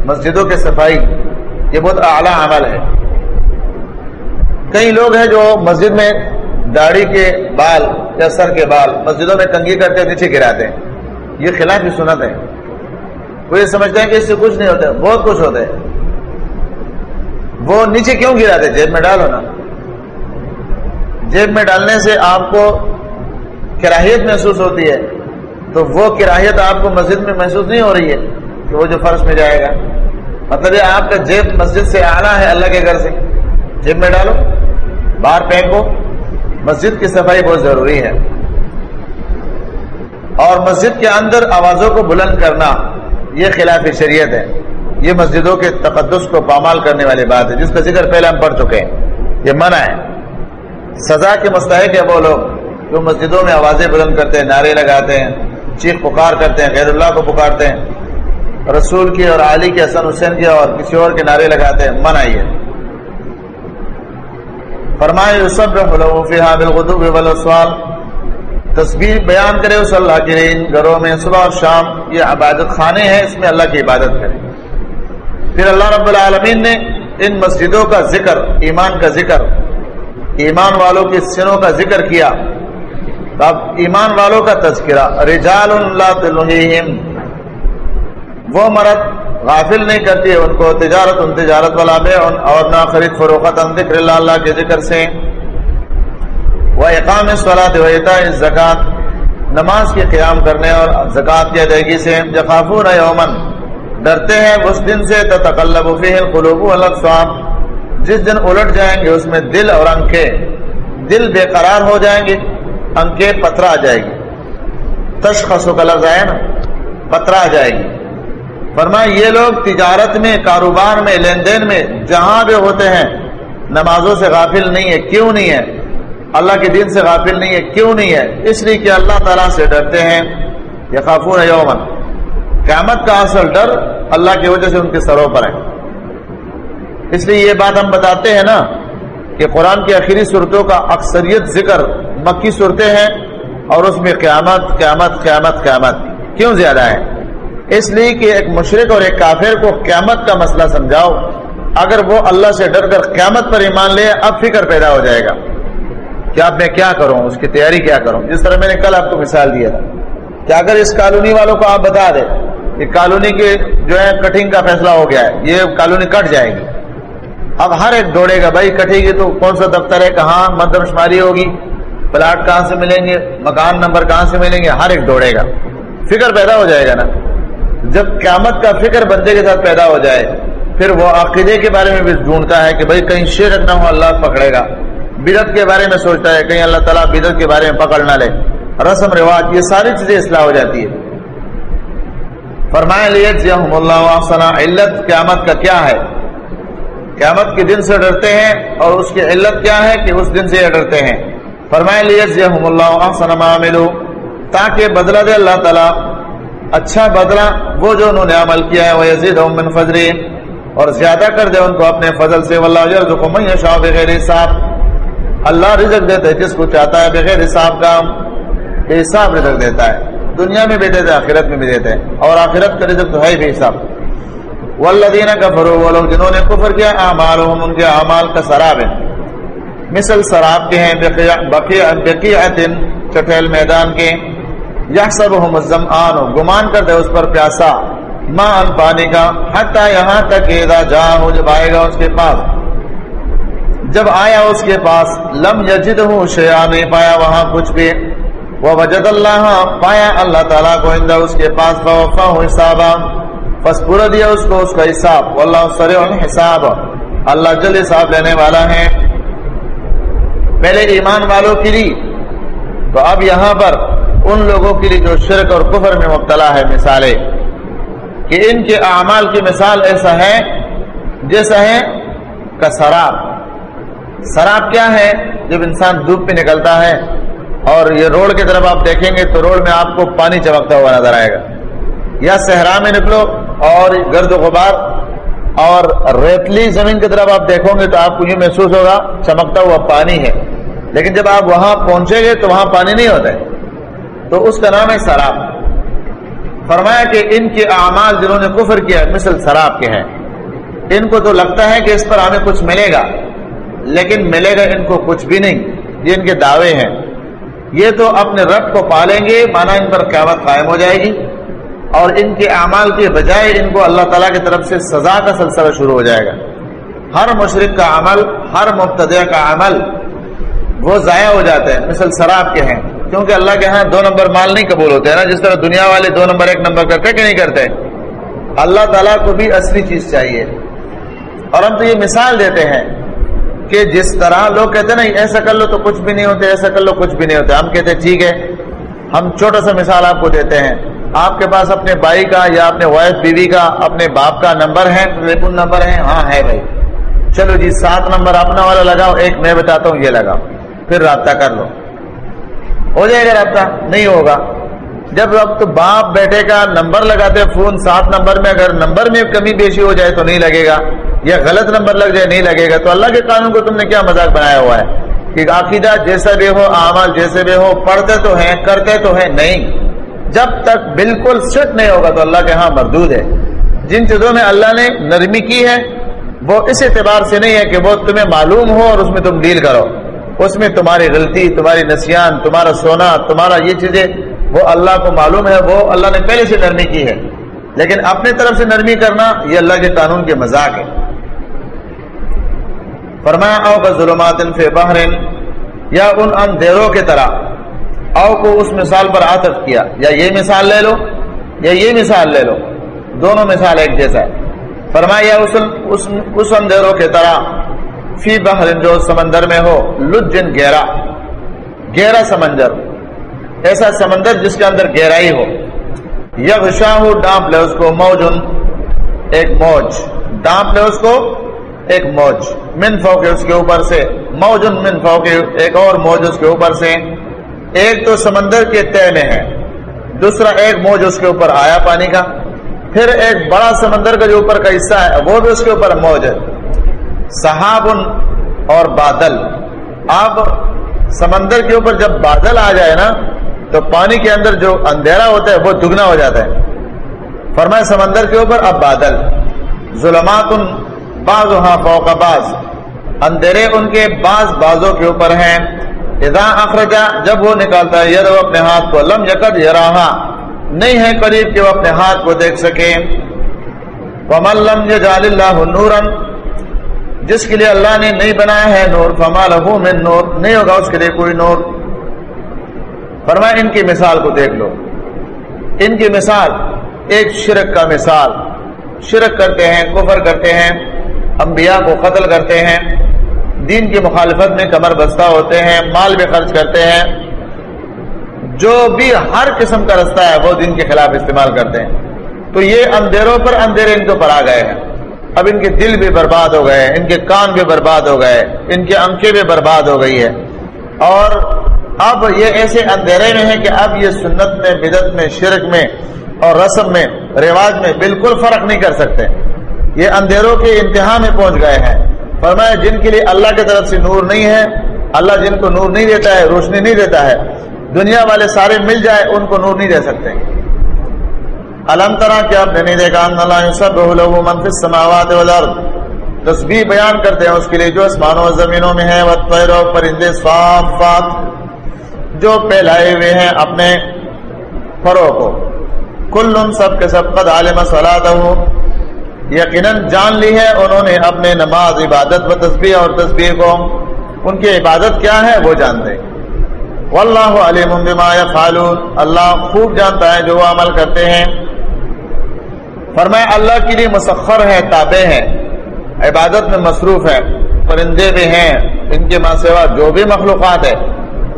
مسجدوں کے صفائی، یہ بہت اعلیٰ عمل ہے۔ کئی لوگ ہیں جو مسجد میں داڑھی کے بال یا سر کے بال مسجدوں میں کنگھی کرتے نیچے گراتے ہیں۔ یہ خلاف ہی سنت ہے۔ وہ یہ سمجھتے ہیں کہ اس سے کچھ نہیں ہوتا، بہت کچھ ہوتا ہے۔ وہ نیچے کیوں گراتے؟ جیب میں ڈالو نا۔ جیب میں ڈالنے سے آپ کو کراہیت محسوس ہوتی ہے۔ تو وہ کراہیت آپ کو مسجد میں محسوس نہیں ہو رہی ہے کہ وہ جو فرش میں جائے گا۔ مطلب یہ آپ کا جیب مسجد سے آنا ہے اللہ کے گھر سے۔ جیب میں ڈالو۔ باہر پھینکو مسجد کی صفائی بہت ضروری ہے۔ اور مسجد کے اندر آوازوں کو بلند کرنا یہ خلاف شریعت ہے۔ یہ مسجدوں کے تقدس کو پامال کرنے والی بات ہے۔ جس کا ذکر پہلے ہم پڑھ چکے ہیں۔ یہ منع ہے۔ سزا کے مستحق ہے وہ لوگ جو مسجدوں میں آوازیں بلند کرتے ہیں، نعرے لگاتے ہیں، چیخ پکار کرتے ہیں، غیر اللہ کو پکارتے ہیں۔ رسول کی اور علی کے حسن حسین کے اور کسی اور کے نعرے لگاتے ہیں۔ منع یہ۔ فرمائے تصویر بیان کرے اس اللہ کے ان گھروں میں صبح اور شام یہ عبادت خانے ہیں، اس میں اللہ کی عبادت کرے۔ پھر اللہ رب العالمین نے ان مسجدوں کا ذکر، ایمان کا ذکر، ایمان والوں کے سنوں کا ذکر کیا۔ اب ایمان والوں کا تذکرہ، رجال اللہ وہ مرد غافل نہیں کرتی ہے، ان کو تجارت، ان تجارت والا بے اور نہ خرید فروخت، ان ذکر اللہ اللہ کے ذکر سے۔ وہ اقام صلاحت ویتا زکوٰۃ نماز کے قیام کرنے اور زکوٰۃ کی ادائیگی سے۔ جخافون یومن ڈرتے ہیں اس دن سے، تتقلب فیہ القلوب والاقصام جس دن الٹ جائیں گے، اس میں دل اور انکے، دل بے قرار ہو جائیں گے، انکے پتھرا جائے گی۔ تشخص کا لفظ ہے نا پتھرا جائے گی۔ فرمایا یہ لوگ تجارت میں، کاروبار میں، لین دین میں جہاں بھی ہوتے ہیں، نمازوں سے غافل نہیں ہے کیوں نہیں ہے اللہ کے دین سے غافل نہیں ہے کیوں نہیں ہے اس لیے کہ اللہ تعالیٰ سے ڈرتے ہیں۔ یہ خافون یومن قیامت کا اصل ڈر اللہ کی وجہ سے ان کے سروں پر ہے۔ اس لیے یہ بات ہم بتاتے ہیں نا کہ قرآن کی آخری صورتوں کا اکثریت ذکر مکی صورتیں ہیں اور اس میں قیامت قیامت قیامت قیامت۔ کیوں زیادہ ہے؟ اس لیے کہ ایک مشرق اور ایک کافر کو قیامت کا مسئلہ سمجھاؤ۔ اگر وہ اللہ سے ڈر کر قیامت پر ایمان لے، اب فکر پیدا ہو جائے گا۔ کہ اب میں کیا کروں؟ اس کی تیاری کیا کروں؟ جس طرح میں نے کل آپ کو مثال دیا تھا کہ اگر اس کالونی والوں کو آپ بتا دیں کہ کالونی کے جو ہے کٹنگ کا فیصلہ ہو گیا ہے، یہ کالونی کٹ جائے گی۔ اب ہر ایک دوڑے گا، بھائی کٹے گی تو کون سا دفتر ہے؟ کہاں؟ مدم شماری ہوگی۔ پلاٹ کہاں سے ملیں گے؟ مکان نمبر کہاں سے ملیں گے؟ ہر ایک دوڑے گا۔ فکر پیدا ہو جائے گا نا۔ جب قیامت کا فکر بندے کے ساتھ پیدا ہو جائے، پھر وہ عقیدے کے بارے میں بھی ڈھونڈتا ہے کہ بھائی کہیں شیر نہ ہو، اللہ پکڑے گا۔ بدت کے بارے میں سوچتا ہے، کہیں اللہ تعالیٰ بدت کے بارے میں پکڑ نہ لے۔ رسم، رواج، یہ ساری چیزیں اصلاح ہو جاتی ہے فرمایا لیے اللہ علت، قیامت کا کیا ہے؟ قیامت کے دن سے ڈرتے ہیں اور اس کی علت کیا ہے کہ اس دن سے یہ ڈرتے ہیں۔ فرمایا لیے اللہ تاکہ بدلا دے اللہ تعالیٰ۔ اچھا بدلا وہ جو انہوں نے عمل کیا ہے وہ یزید من فضری اور زیادہ کر دے ان کو اپنے فضل سے واللہ من یشاء بغیر حساب۔ اللہ رزق دیتا ہے جس کو چاہتا ہے، بغیر حساب کا بے حساب رزق دیتا ہے۔ دنیا میں بھی دیتے آخرت میں بھی دیتے ہیں اور آخرت کا رزق تو ہے بھی حساب۔ والذین کفروا وہ لوگ جنہوں نے کفر کیا، اعمالهم، ان کے اعمال کا سراب ہے مثل سراب کے ہیں بقیع بقیعت چٹیل میدان کے۔ یحسبهم الظمآن گمان کر دے اس پر پیاسا ماں ان پانی کا، حتی یہاں تک کہ اذا جاء جب آئے گا اس کے پاس۔ جب آیا اس کے پاس، لم یجد ہوں شیا نہیں پایا وہاں کچھ بھی۔ وہ وجد اللہ، پایا اللہ تعالیٰ کو اندہ اس کے پاس فوفا ہوں حسابا۔ پس پورا دیا اس کو، اس کا حساب۔ واللہ سر حساب اللہ جل حساب لینے والا ہے۔ پہلے ایمان والوں کے لیے۔ تو اب یہاں پر ان لوگوں کے لیے جو شرک اور کفر میں مبتلا ہے، مثالیں کہ ان کے اعمال کی مثال ایسا ہے جیسا ہے کا سراب۔ سراب کیا ہے؟ جب انسان دھوپ پہ نکلتا ہے اور یہ روڈ کی طرف آپ دیکھیں گے تو روڈ میں آپ کو پانی چمکتا ہوا نظر آئے گا۔ یا صحرا میں نکلو اور گرد و غبار اور ریتلی زمین کی طرف آپ دیکھو گے تو آپ کو یہ محسوس ہوگا، چمکتا ہوا پانی ہے۔ لیکن جب آپ وہاں پہنچے گے تو وہاں پانی نہیں ہوتا ہے۔ تو اس کا نام ہے سراب۔ فرمایا کہ ان کے اعمال جنہوں نے کفر کیا مثل سراب کے ہیں۔ ان کو تو لگتا ہے کہ اس پر ہمیں کچھ ملے گا، لیکن ملے گا ان کو کچھ بھی نہیں، یہ ان کے دعوے ہیں۔ یہ تو اپنے رب کو پالیں گے، مانا ان پر قیامت قائم ہو جائے گی۔ اور ان کے اعمال کے بجائے ان کو اللہ تعالیٰ کی طرف سے سزا کا سلسلہ شروع ہو جائے گا۔ ہر مشرق کا عمل، ہر مبتدیہ کا عمل وہ ضائع ہو جاتے ہیں مثل شراب کے ہیں۔ کیونکہ اللہ کے ہاں دو نمبر مال نہیں قبول ہوتے ہیں نا؟ جس طرح دنیا والے دو نمبر، ایک نمبر کرتے کہ نہیں کرتے۔ اللہ تعالیٰ کو بھی اصلی چیز چاہیے۔ اور ہم تو یہ مثال دیتے ہیں کہ جس طرح لوگ کہتے ہیں نا، ایسا کر لو تو کچھ بھی نہیں ہوتے، ایسا کر لو کچھ بھی نہیں ہوتے۔ ہم کہتے ٹھیک ہے۔ ہم چھوٹا سا مثال آپ کو دیتے ہیں۔ آپ کے پاس اپنے بھائی کا یا اپنے وائف بیوی کا، اپنے باپ کا نمبر ہے ٹیلیفون نمبر ہے؟ ہاں ہے بھائی۔ چلو جی سات نمبر اپنا والا لگاؤ، ایک میں بتاتا ہوں، یہ لگاؤ۔ پھر رابطہ کر لو۔ ہو جائے گا رابطہ؟ نہیں ہوگا۔ جب وقت باپ بیٹے کا نمبر لگاتے فون سات نمبر میں، اگر نمبر میں کمی بیشی ہو جائے تو نہیں لگے گا، یا غلط نمبر لگ جائے نہیں لگے گا۔ تو اللہ کے قانون کو تم نے کیا مذاق بنایا ہوا ہے؟ کہ عقیدہ جیسا بھی ہو، اعمال جیسے بھی ہو، پڑھتے تو ہیں، کرتے تو ہیں، نہیں۔ جب تک بالکل سٹ نہیں ہوگا تو اللہ کے ہاں مردود ہے۔ جن چیزوں میں اللہ نے نرمی کی ہے، وہ اس اعتبار سے نہیں ہے کہ وہ تمہیں معلوم ہو اور اس میں تم ڈیل کرو۔ اس میں تمہاری غلطی تمہاری نسیان تمہارا سونا تمہارا یہ چیزیں وہ اللہ کو معلوم ہے وہ اللہ نے پہلے سے نرمی کی ہے۔ لیکن اپنی طرف سے نرمی کرنا یہ اللہ کے قانون کے مذاق ہے۔ فرمایا او کا ظلمات فی یا ان اندھیروں کے طرح۔ او کو اس مثال پر عاطف کیا۔ یا یہ مثال لے لو یا یہ مثال لے لو۔ دونوں مثال ایک جیسا ہے۔ فرمایا اس, اس, اس اندھیروں کے طرح۔ فی بحر جو سمندر میں ہو، لجن گہرا گہرا سمندر۔ ایسا سمندر جس کے اندر گہرائی ہو۔ یغ شاہ ڈانپ لے اس کو موجن، ایک موج۔ ڈانپ لے اس کو ایک موج۔ من فوق اس کے اوپر سے۔ موجن من فوق ایک اور موج اس کے اوپر سے۔ ایک تو سمندر کے طے میں ہے۔ دوسرا ایک موج اس کے اوپر آیا پانی کا۔ پھر ایک بڑا سمندر کا جو اوپر کا حصہ ہے، وہ بھی اس کے اوپر موج ہے۔ صحاب اور بادل۔ اب سمندر کے اوپر جب بادل آ جائے نا، تو پانی کے اندر جو اندھیرا ہوتا ہے، وہ دگنا ہو جاتا ہے۔ فرمائے سمندر کے اوپر اب بادل۔ ظلمات بعض ہاں فوق باز اندھیرے ان کے بعض بازوں کے اوپر ہیں۔ اذا اخرجا، جب وہ نکالتا ہے یدو اپنے ہاتھ کو، لم یقد یراہا۔ نہیں ہے قریب کہ وہ اپنے ہاتھ کو دیکھ سکے۔ ومن لم یجعل اللہ نورا جس کے لیے اللہ نے نہیں بنایا ہے نور، فما لہو من نور، نہیں ہوگا اس کے لیے کوئی نور۔ فرمائے ان کی مثال کو دیکھ لو۔ ان کی مثال، ایک شرک کا مثال۔ شرک کرتے ہیں، کفر کرتے ہیں، انبیاء کو قتل کرتے ہیں، دین کی مخالفت میں کمر بستہ ہوتے ہیں، مال بھی خرچ کرتے ہیں۔ جو بھی ہر قسم کا رستہ ہے، وہ دین کے خلاف استعمال کرتے ہیں۔ تو یہ اندھیروں پر اندھیرے ان کے اوپر آ گئے ہیں۔ اب ان کے دل بھی برباد ہو گئے، ان کے کان بھی برباد ہو گئے، ان کی انکھیں بھی برباد ہو گئی ہے۔ اور اب یہ ایسے اندھیرے میں ہے کہ اب یہ سنت میں بدت میں، شرک میں اور رسم میں، رواج میں بالکل فرق نہیں کر سکتے۔ یہ اندھیروں کے انتہا میں پہنچ گئے ہیں۔ فرمایا، جن کے لیے اللہ کی طرف سے نور نہیں ہے، اللہ جن کو نور نہیں دیتا ہے، روشنی نہیں دیتا ہے، دنیا والے سارے مل جائے، ان کو نور نہیں دے سکتے۔ الم طرح کیا آپ نے نہیں دیکھا منفی سماوات تصویر بیان کرتے ہیں اس کے لیے جو آسمانوں زمینوں میں ہے وہ پرندے صافات جو پھیلائے ہوئے ہیں اپنے پروں کو۔ کل سب کے سب قد عالم صلاح یقیناً جان لی ہے، انہوں نے اپنے نماز، عبادت و تصویر اور تصویر کو۔ ان کی عبادت کیا ہے؟ وہ جانتے واللہ علیم بما یفعلون۔ اللہ خوب جانتا ہے جو وہ عمل کرتے ہیں۔ فرمائے اللہ کے لیے مسخر ہے تابع ہے عبادت میں مصروف ہے پرندے بھی ہیں، ان کے ماں سوا جو بھی مخلوقات ہے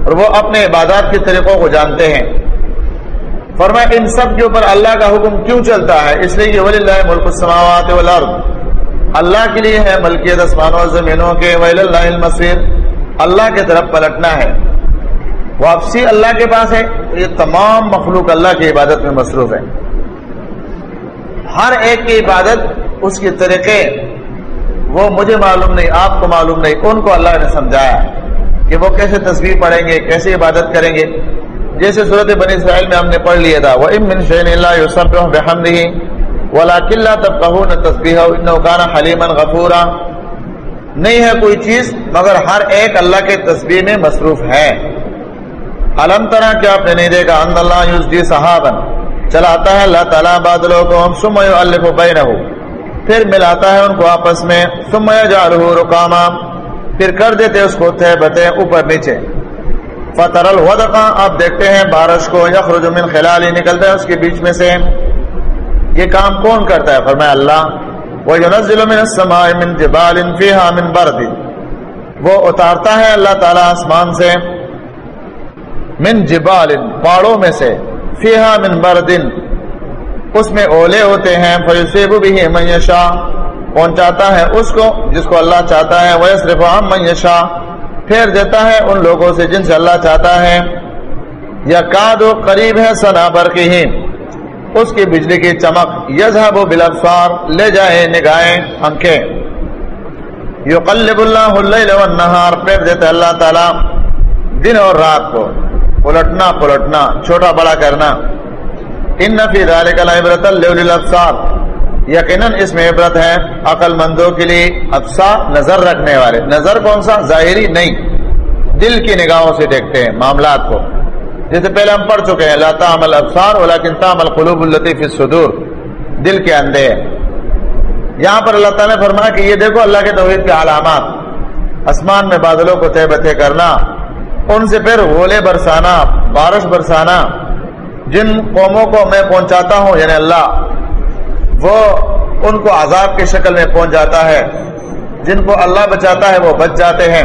اور وہ اپنے عبادات کے طریقوں کو جانتے ہیں۔ فرمایا، ان سب کے اوپر اللہ کا حکم کیوں چلتا ہے؟ اس لیے ولی اللہ ملک السماوات والارض اللہ کے لیے ہے ملکیت اسمان و زمینوں کے۔ ولی اللہ المصیر اللہ کی طرف پلٹنا ہے۔ واپسی اللہ کے پاس ہے۔ یہ تمام مخلوق اللہ کی عبادت میں مصروف ہے ہر ایک کی عبادت اس کے طریقے، وہ مجھے معلوم نہیں، آپ کو معلوم نہیں، ان کو اللہ نے سمجھایا کہ وہ کیسے تصویر پڑھیں گے، کیسے عبادت کریں گے۔ جیسے صورت بنی اسرائیل میں ہم نے پڑھ لیا تھا وہ امن شین اللہ یوسف بحمدہ ولا کلّہ تب کہو نہ تصبیح حلیمن غفورا۔ نہیں ہے کوئی چیز، مگر ہر ایک اللہ کے تصویر میں مصروف ہے۔ علم طرح کیا آپ نے نہیں دیکھا، ان اللہ یوزدی صحابن چلاتا ہے، اللہ تعالیٰ بادلوں کو ہم سم الف بینہ پھر ملاتا ہے ان کو آپس میں سم جعلہ رکاما۔ پھر کر دیتے اس کو تھے بتے اوپر نیچے۔ فتر الودقا آپ دیکھتے ہیں بارش کو یخرج من خلال ہی نکلتا ہے اس کے بیچ میں سے۔ یہ کام کون کرتا ہے؟ فرمایا اللہ وہ ينزل من السماء من جبال فيها من برد۔ وہ اتارتا ہے اللہ تعالی آسمان سے۔ من جبال، پہاڑوں میں سے۔ فيها من برد اس میں اولے ہوتے ہیں، فیصیب به من یشاء پہنچاتا ہے اس کو؟ جس کو اللہ چاہتا ہے۔ ویصرف عن من یشاء پھیر دیتا ہے ان لوگوں سے جن سے اللہ چاہتا ہے۔ یا کاد و قریب ہے سنا بر ہی اس کی بجلی کی چمک۔ یزہب بالابصار لے جائے نگاہیں انکھیں یقلب اللہ اللیل والنہار۔ پھیر دیتا اللہ تعالی دن اور رات کو۔ پلٹنا پلٹنا، چھوٹا بڑا کرنا۔ ان فی ذالک العبرۃ للابصار یقیناً اس میں عبرت ہے عقل مندوں کے لیے افسا نظر رکھنے والے۔ نظر کون سا؟ ظاہری نہیں۔ دل کی نگاہوں سے دیکھتے ہیں معاملات کو۔ جیسے پہلے ہم پڑھ چکے ہیں لاتا عمل افسار ولیکن تعمل قلوب الطیف الصدور۔ دل کے اندھے ہیں۔ یہاں پر اللہ تعالیٰ نے فرمایا کہ یہ دیکھو اللہ کے توحید کے علامات۔ آسمان میں بادلوں کو طے بتے کرنا۔ ان سے پھر غولے برسانا، بارش برسانا، جن قوموں کو میں پہنچاتا ہوں یعنی اللہ، وہ ان کو عذاب کی شکل میں پہنچ جاتا ہے۔ جن کو اللہ بچاتا ہے، وہ بچ جاتے ہیں۔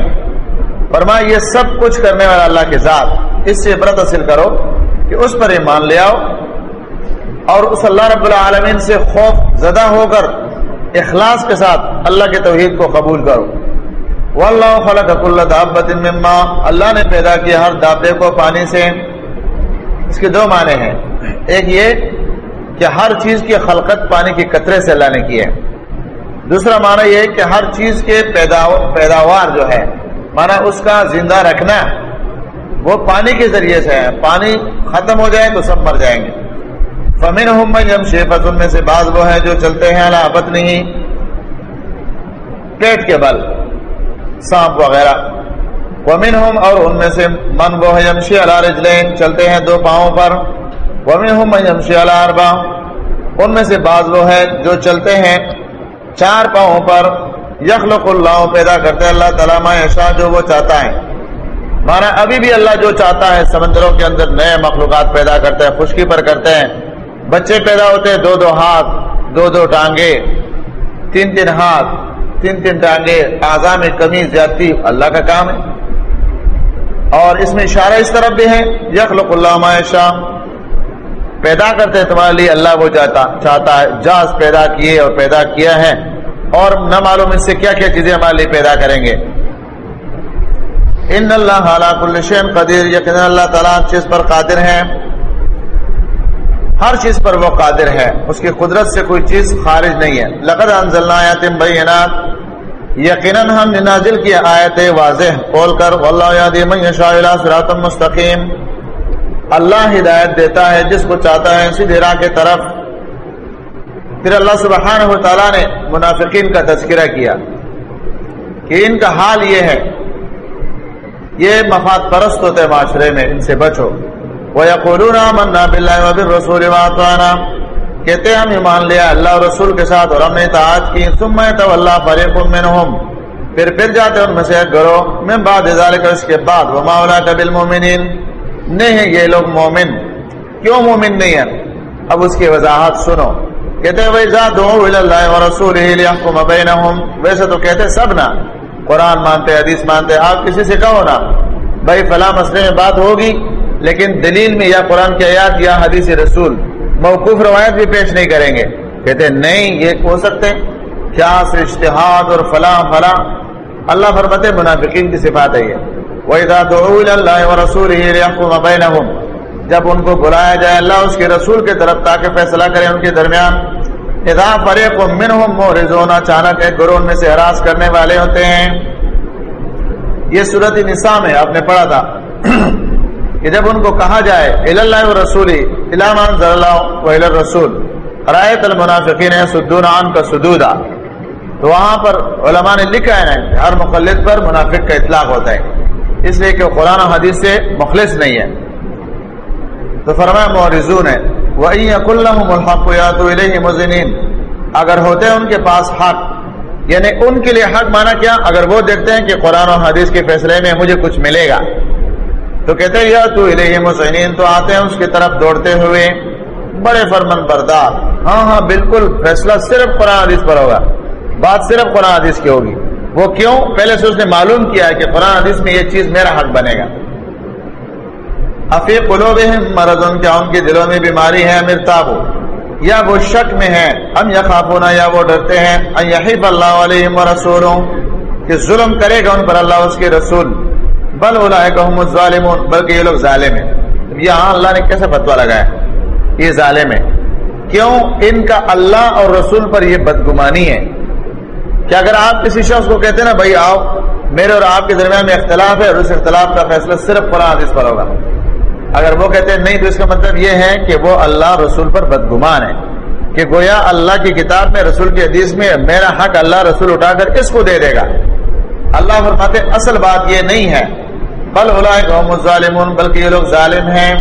فرمایا، یہ سب کچھ کرنے والا اللہ کے ذات، اس سے عبرت حاصل کرو کہ اس پر ایمان لے آؤ اور اس اللہ رب العالمین سے خوف زدہ ہو کر اخلاص کے ساتھ اللہ کے توحید کو قبول کرو۔ واللہ خلق کل دابت مما۔ اللہ نے پیدا کیا ہر دابے کو پانی سے۔ اس کے دو معنی ہیں۔ ایک یہ کہ ہر چیز کی خلقت پانی کے قطرے سے اللہ نے کی ہے دوسرا معنی یہ کہ ہر چیز کے پیداوار جو ہے مانا اس کا زندہ رکھنا۔ وہ پانی کے ذریعے سے ہے۔ پانی ختم ہو جائے تو سب مر جائیں گے۔ فمن ہم شیفت ان میں سے بعض وہ ہیں جو چلتے ہیں اللہ نہیں پیٹ کے بل۔ سانپ وغیرہ۔ ومن ہم اور ان میں سے من وہ یمشی اللہ رجلین، چلتے ہیں دو پاؤں پر۔ ومن ہم یمشی اللہ اربا ان میں سے بعض وہ ہے جو چلتے ہیں چار پاؤں پر۔ یخلق اللہ، پیدا کرتے ہیں اللہ تعالیٰ ایسا جو وہ چاہتا ہے۔ مانا ابھی بھی اللہ جو چاہتا ہے، سمندروں کے اندر نئے مخلوقات پیدا کرتے ہیں، خشکی پر کرتے ہیں۔ بچے پیدا ہوتے ہیں، دو دو ہاتھ، دو دو ٹانگے، تین تین ہاتھ۔ تین تین ٹانگے اعضا میں کمی زیادتی اللہ کا کام ہے۔ اور اس میں اشارہ اس طرف بھی ہے یخلق اللہ شام پیدا کرتے تمہارے لیے اللہ وہ چاہتا چاہتا ہے جاز پیدا کیے اور پیدا کیا ہے۔ اور نہ معلوم اس سے کیا کیا چیزیں ہمارے لیے پیدا کریں گے۔ ان اللہ کل قدیر یقین اللہ تعالیٰ چیز پر قادر ہے ہر چیز پر وہ قادر ہے۔ اس کی قدرت سے کوئی چیز خارج نہیں ہے۔ لقد انزلنا آیات بینات۔ یقیناً ہم نے نازل کی آیت واضح۔ کھول کر، واللہ یادی من یشاء الى صراط مستقیم۔ اللہ ہدایت دیتا ہے، جس کو چاہتا ہے سیدھی راہ کی طرف۔ پھر اللہ سبحانہ و تعالیٰ نے منافقین کا تذکرہ کیا۔ کہ ان کا حال یہ ہے، یہ مفاد پرست ہوتے معاشرے میں ان سے بچو۔ وَيَقُولُونَ آمَنَّا بِاللَّهِ وَبِالرَّسُولِ وَعَطَانَا کہتے ہم ایمان لیا اللہ اور رسول کے ساتھ اور ہم نے اطاعت کی۔ ثم يتولى فريق منهم۔ پھر پھر جاتے ان میں سے ایک گروہ۔ من بعد ذلك اس کے بعد وما اولئك بالمؤمنين۔ نہیں یہ لوگ مومن۔ کیوں مومن نہیں ہیں؟ اب اس کی وضاحت سنو۔ کہتے ہیں، وَإِذَا دُعُوا إِلَى اللَّهِ وَرَسُولِهِ لِيَحْكُمَ بَيْنَهُمْ۔ ویسے تو کہتے ہیں، سب نا۔ قرآن مانتے، حدیث مانتے، آپ کسی سے کہو نا۔ بھائی، فلاں مسئلے میں بات ہوگی۔ لیکن دلیل میں یا قرآن کی آیات یا حدیث رسول موقوف روایت بھی پیش نہیں کریں گے۔ کہتے ہیں، نہیں، یہ ہو سکتے۔ کیا اشتہاد اور فلاں فلاں۔ اللہ فرمت منافقین کی صفات ہے یہ۔ وَإِذَا دُعُوا جب ان کو بلایا جائے اللہ اس کے رسول کے طرف تاکہ فیصلہ کرے ان کے درمیان۔ اذا فریق منہم مورزون اچانک ایک گروہ میں سے حراس کرنے والے ہوتے ہیں۔ یہ صورت نساء میں آپ نے پڑھا تھا۔ کہ جب ان کو کہا جائے اللہ رسولی الامان اللہ و رسول رایت المنافقین سدون عن کا سدودا. تو وہاں پر علماء نے لکھا ہے نا ہر مخلص پر منافق کا اطلاق ہوتا ہے۔ اس لیے کہ قرآن و حدیث سے مخلص نہیں ہے۔ تو فرمایا معرضون ہے وَإِن يَكُلَّهُمُ الْحَقُّ يَاتُوا إِلَيْهِ مُزِنِينَ اگر ہوتے ہیں ان کے پاس حق یعنی ان کے لیے حق مانا کیا؟ اگر وہ دیکھتے ہیں کہ قرآن و حدیث کے فیصلے میں مجھے کچھ ملے گا۔ تو کہتے ہیں، یا تو الہ مسینین تو آتے ہیں اس کی طرف دوڑتے ہوئے، بڑے فرمن بردار۔ ہاں ہاں بالکل فیصلہ صرف قرآن حدیث پر ہوگا۔ بات صرف قرآن حدیث کی ہوگی۔ وہ کیوں؟ پہلے سے اس نے معلوم کیا ہے کہ قرآن حدیث میں یہ چیز میرا حق بنے گا۔ افیق قلوب مرض، ان کے ان کے دلوں میں بیماری ہے مرتاب یا وہ شک میں ہے ہم یا خافونا یا وہ ڈرتے ہیں یحیب اللہ علیہ رسولوں کہ ظلم کرے گا ان پر اللہ، اس کے رسول۔ بل اولئک الظالمون، بلکہ یہ لوگ ظالم ہیں۔ یہاں اللہ نے کیسے فتوا لگایا؟ یہ ظالم ہے کیوں؟ ان کا اللہ اور رسول پر یہ بدگمانی ہے۔ کہ اگر آپ کسی شخص کو کہتے ہیں نا، بھائی آؤ، میرے اور آپ کے درمیان میں اختلاف ہے اور اس اختلاف کا فیصلہ صرف قرآن حدیث پر ہوگا۔ اگر وہ کہتے ہیں نہیں، تو اس کا مطلب یہ ہے کہ وہ اللہ رسول پر بدگمان ہے کہ گویا اللہ کی کتاب میں، رسول کی حدیث میں میرا حق اللہ رسول اٹھا کر کس کو دے دے گا۔ اللہ فرماتے اصل بات یہ نہیں ہے۔ بل قوم الظالمون بلکہ یہ لوگ ظالم ہیں۔